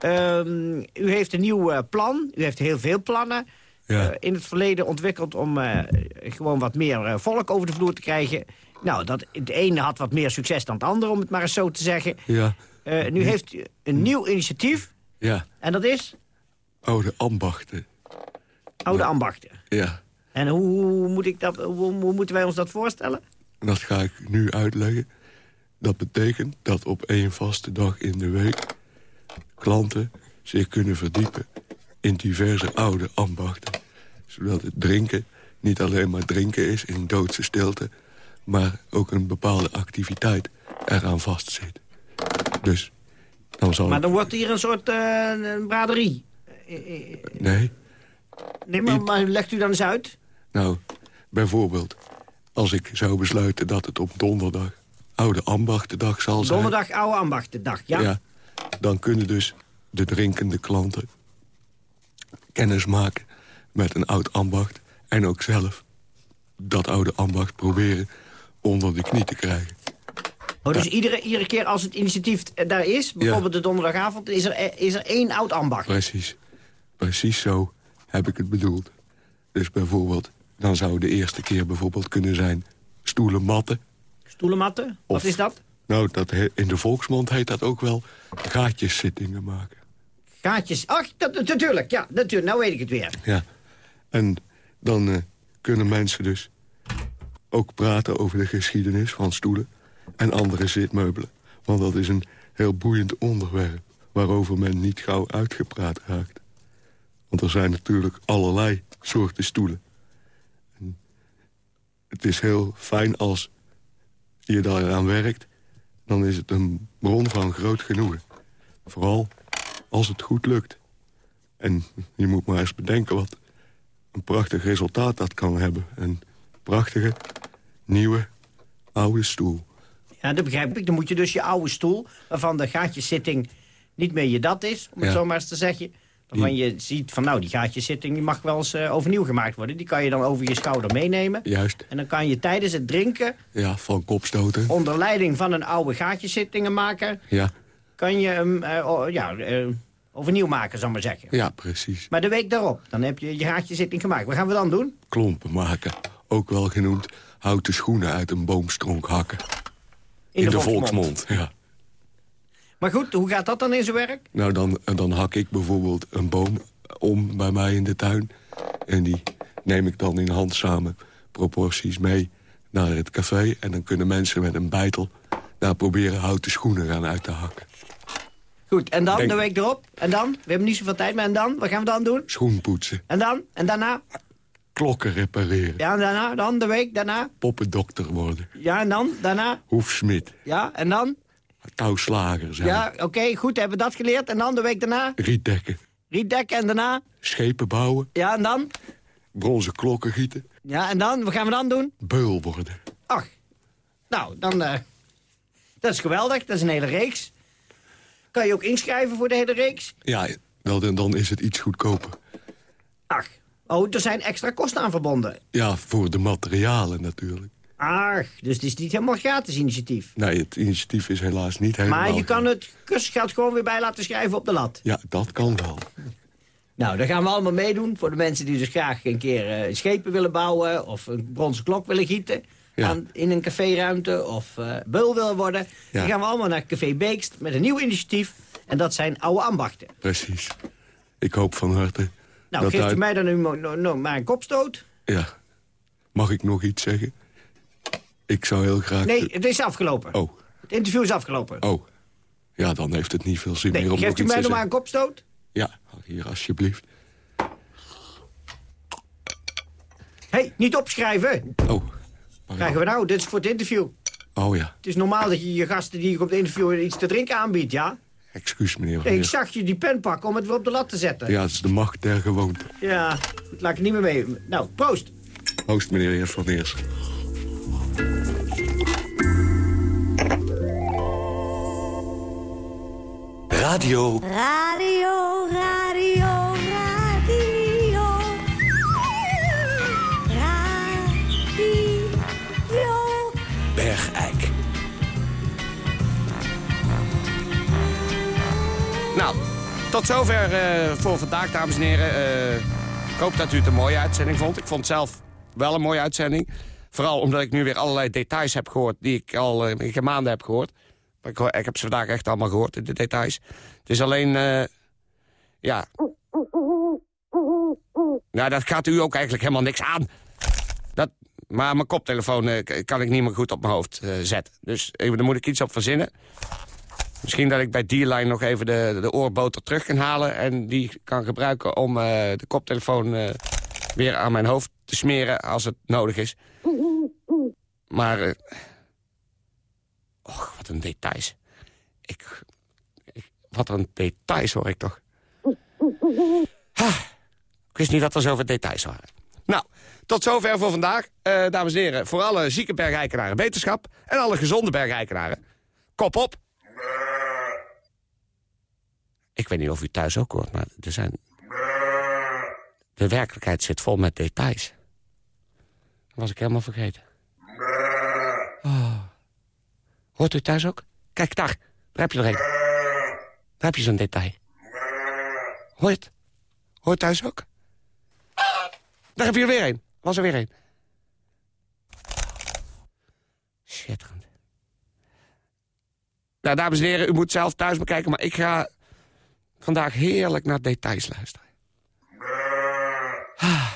ehm, u heeft een nieuw eh, plan. U heeft heel veel plannen. Ja. eh, in het verleden ontwikkeld om eh, gewoon wat meer eh, volk over de vloer te krijgen. Nou, dat, het ene had wat meer succes dan het andere, om het maar eens zo te zeggen. ja, nu heeft u een nieuw initiatief, ja. en dat is Oude ambachten. Oude Ambachten. Ja, En hoe, hoe moet ik dat, hoe, hoe moeten wij ons dat voorstellen? dat ga ik nu uitleggen. Dat betekent dat op één vaste dag in de week... klanten zich kunnen verdiepen in diverse oude ambachten. Zodat het drinken niet alleen maar drinken is in doodse stilte... maar ook een bepaalde activiteit eraan vastzit. Dus dan zal Maar dan wordt hier een soort een braderie. Eh, eh, Nee, Nee, maar, maar legt u dan eens uit? nou, bijvoorbeeld, als ik zou besluiten dat het op donderdag Oude Ambachtendag zal zijn... Donderdag oude ambachtendag, ja? dan kunnen dus de drinkende klanten kennis maken met een oud ambacht... en ook zelf dat oude ambacht proberen onder de knie te krijgen. Oh, dus iedere, iedere keer als het initiatief daar is, bijvoorbeeld de donderdagavond... is er, is er één oud ambacht? Precies. Precies zo heb ik het bedoeld. Dus bijvoorbeeld, dan zou de eerste keer bijvoorbeeld kunnen zijn... stoelen matten. Stoelenmatten? Wat is dat? Nou, dat in de volksmond heet dat ook wel gaatjeszittingen maken. Gaatjes. Ach, dat, natuurlijk, ja, natuurlijk. Nou weet ik het weer. Ja. En dan eh, kunnen mensen dus ook praten over de geschiedenis van stoelen... en andere zitmeubelen. Want dat is een heel boeiend onderwerp... waarover men niet gauw uitgepraat raakt. Want er zijn natuurlijk allerlei soorten stoelen. En het is heel fijn als je daaraan werkt... dan is het een bron van groot genoegen. Vooral als het goed lukt. En je moet maar eens bedenken wat een prachtig resultaat dat kan hebben. Een prachtige, nieuwe, oude stoel. Ja, dat begrijp ik. Dan moet je dus je oude stoel, waarvan de gaatjeszitting niet meer je dat is... om het Ja. zo maar eens te zeggen. Waarvan je ziet van, nou, die gaatjeszitting die mag wel eens eh, overnieuw gemaakt worden. Die kan je dan over je schouder meenemen. Juist, En dan kan je tijdens het drinken, ja, van kopstoten. onder leiding van een oude gaatjeszittingenmaker... Ja, kan je hem eh, ja, eh, overnieuw maken, zal ik maar zeggen. ja, precies. Maar de week daarop, dan heb je je gaatjeszitting gemaakt. Wat gaan we dan doen? Klompen maken. Ook wel genoemd houten schoenen uit een boomstronk hakken. In, de, volksmond. ja. Maar goed, hoe gaat dat dan in zijn werk? Nou, dan, dan hak ik bijvoorbeeld een boom om bij mij in de tuin. En die neem ik dan in handzame proporties mee naar het café. En dan kunnen mensen met een bijtel daar proberen houten schoenen gaan uit te hakken. Goed, en dan Denk- de week erop? En dan? We hebben niet zoveel tijd meer. En dan? Wat gaan we dan doen? Schoenpoetsen, En dan? En daarna? klokken repareren, Ja, en daarna? Dan de week daarna? poppendokter worden, Ja, en dan? Daarna? hoefsmid, Ja, en dan? touwslager zijn, Ja, oké, goed, hebben we dat geleerd. En dan de week daarna? rietdekken, Rietdekken en daarna? schepen bouwen, Ja, en dan? bronzen klokken gieten, Ja, en dan? Wat gaan we dan doen? beul worden. Ach, nou, dan... eh, dat is geweldig, dat is een hele reeks. Kan je ook inschrijven voor de hele reeks? Ja, dan, dan is het iets goedkoper. Ach, oh, er zijn extra kosten aan verbonden. Ja, voor de materialen natuurlijk. Ach, dus het is niet helemaal gratis initiatief. Nee, het initiatief is helaas niet helemaal... Maar je kan het kustgeld gewoon weer bij laten schrijven op de lat. Ja, dat kan wel. Nou, daar gaan we allemaal meedoen. Voor de mensen die dus graag een keer eh, schepen willen bouwen... of een bronzen klok willen gieten... Ja. Aan, in een caféruimte of eh beul willen worden. Ja. Dan gaan we allemaal naar Café Beekst met een nieuw initiatief. En dat zijn oude ambachten. Precies. Ik hoop van harte... Nou, dat geeft u mij dan nu mo- no- no- maar een kopstoot? Ja. Mag ik nog iets zeggen? Ik zou heel graag... Nee, het is afgelopen. Oh, Het interview is afgelopen. oh. Ja, dan heeft het niet veel zin nee, meer om geeft nog u iets mij nog maar een kopstoot? Ja, hier alsjeblieft. Hé, hey, niet opschrijven. Oh, Krijgen we nou? Dit is voor het interview. oh ja. Het is normaal dat je je gasten die je op het interview iets te drinken aanbiedt, ja? Excuus, meneer ik zag je die pen pakken om het weer op de lat te zetten. Ja, het is de macht der gewoonte. Ja, goed, laat ik niet meer mee. Nou, proost. Oost, meneer Heers van Eers. Radio Radio, radio, tot zover eh, voor vandaag, dames en heren. Eh, ik hoop dat u het een mooie uitzending vond. Ik vond het zelf wel een mooie uitzending. Vooral omdat ik nu weer allerlei details heb gehoord... die ik al uh, maanden heb gehoord. Ik, ik heb ze vandaag echt allemaal gehoord, de details. Het is alleen... ja... Nou, dat gaat u ook eigenlijk helemaal niks aan. Dat, maar mijn koptelefoon kan ik niet meer goed op mijn hoofd zetten. Dus daar moet ik iets op verzinnen. Misschien dat ik bij D-Line nog even de, de oorboter terug kan halen... en die kan gebruiken om eh, de koptelefoon eh, weer aan mijn hoofd te smeren als het nodig is. Maar... eh, och, wat een details. Ik, wat een details hoor ik toch. Ha, ik wist niet dat er zoveel details waren. Nou, tot zover voor vandaag. Dames en heren, voor alle zieke bergrijkenaren wetenschap... en alle gezonde bergrijkenaren, kop op. Ik weet niet of u thuis ook hoort, maar er zijn... De werkelijkheid zit vol met details. Dat was ik helemaal vergeten. Oh. Hoort u thuis ook? Kijk, daar. Daar heb je er een. Daar heb je zo'n detail. Hoor je het? Thuis ook? Daar heb je er weer een. Was er weer een. Schitterend. Nou, dames en heren, u moet zelf thuis bekijken... maar ik ga vandaag heerlijk naar details luisteren. Ah.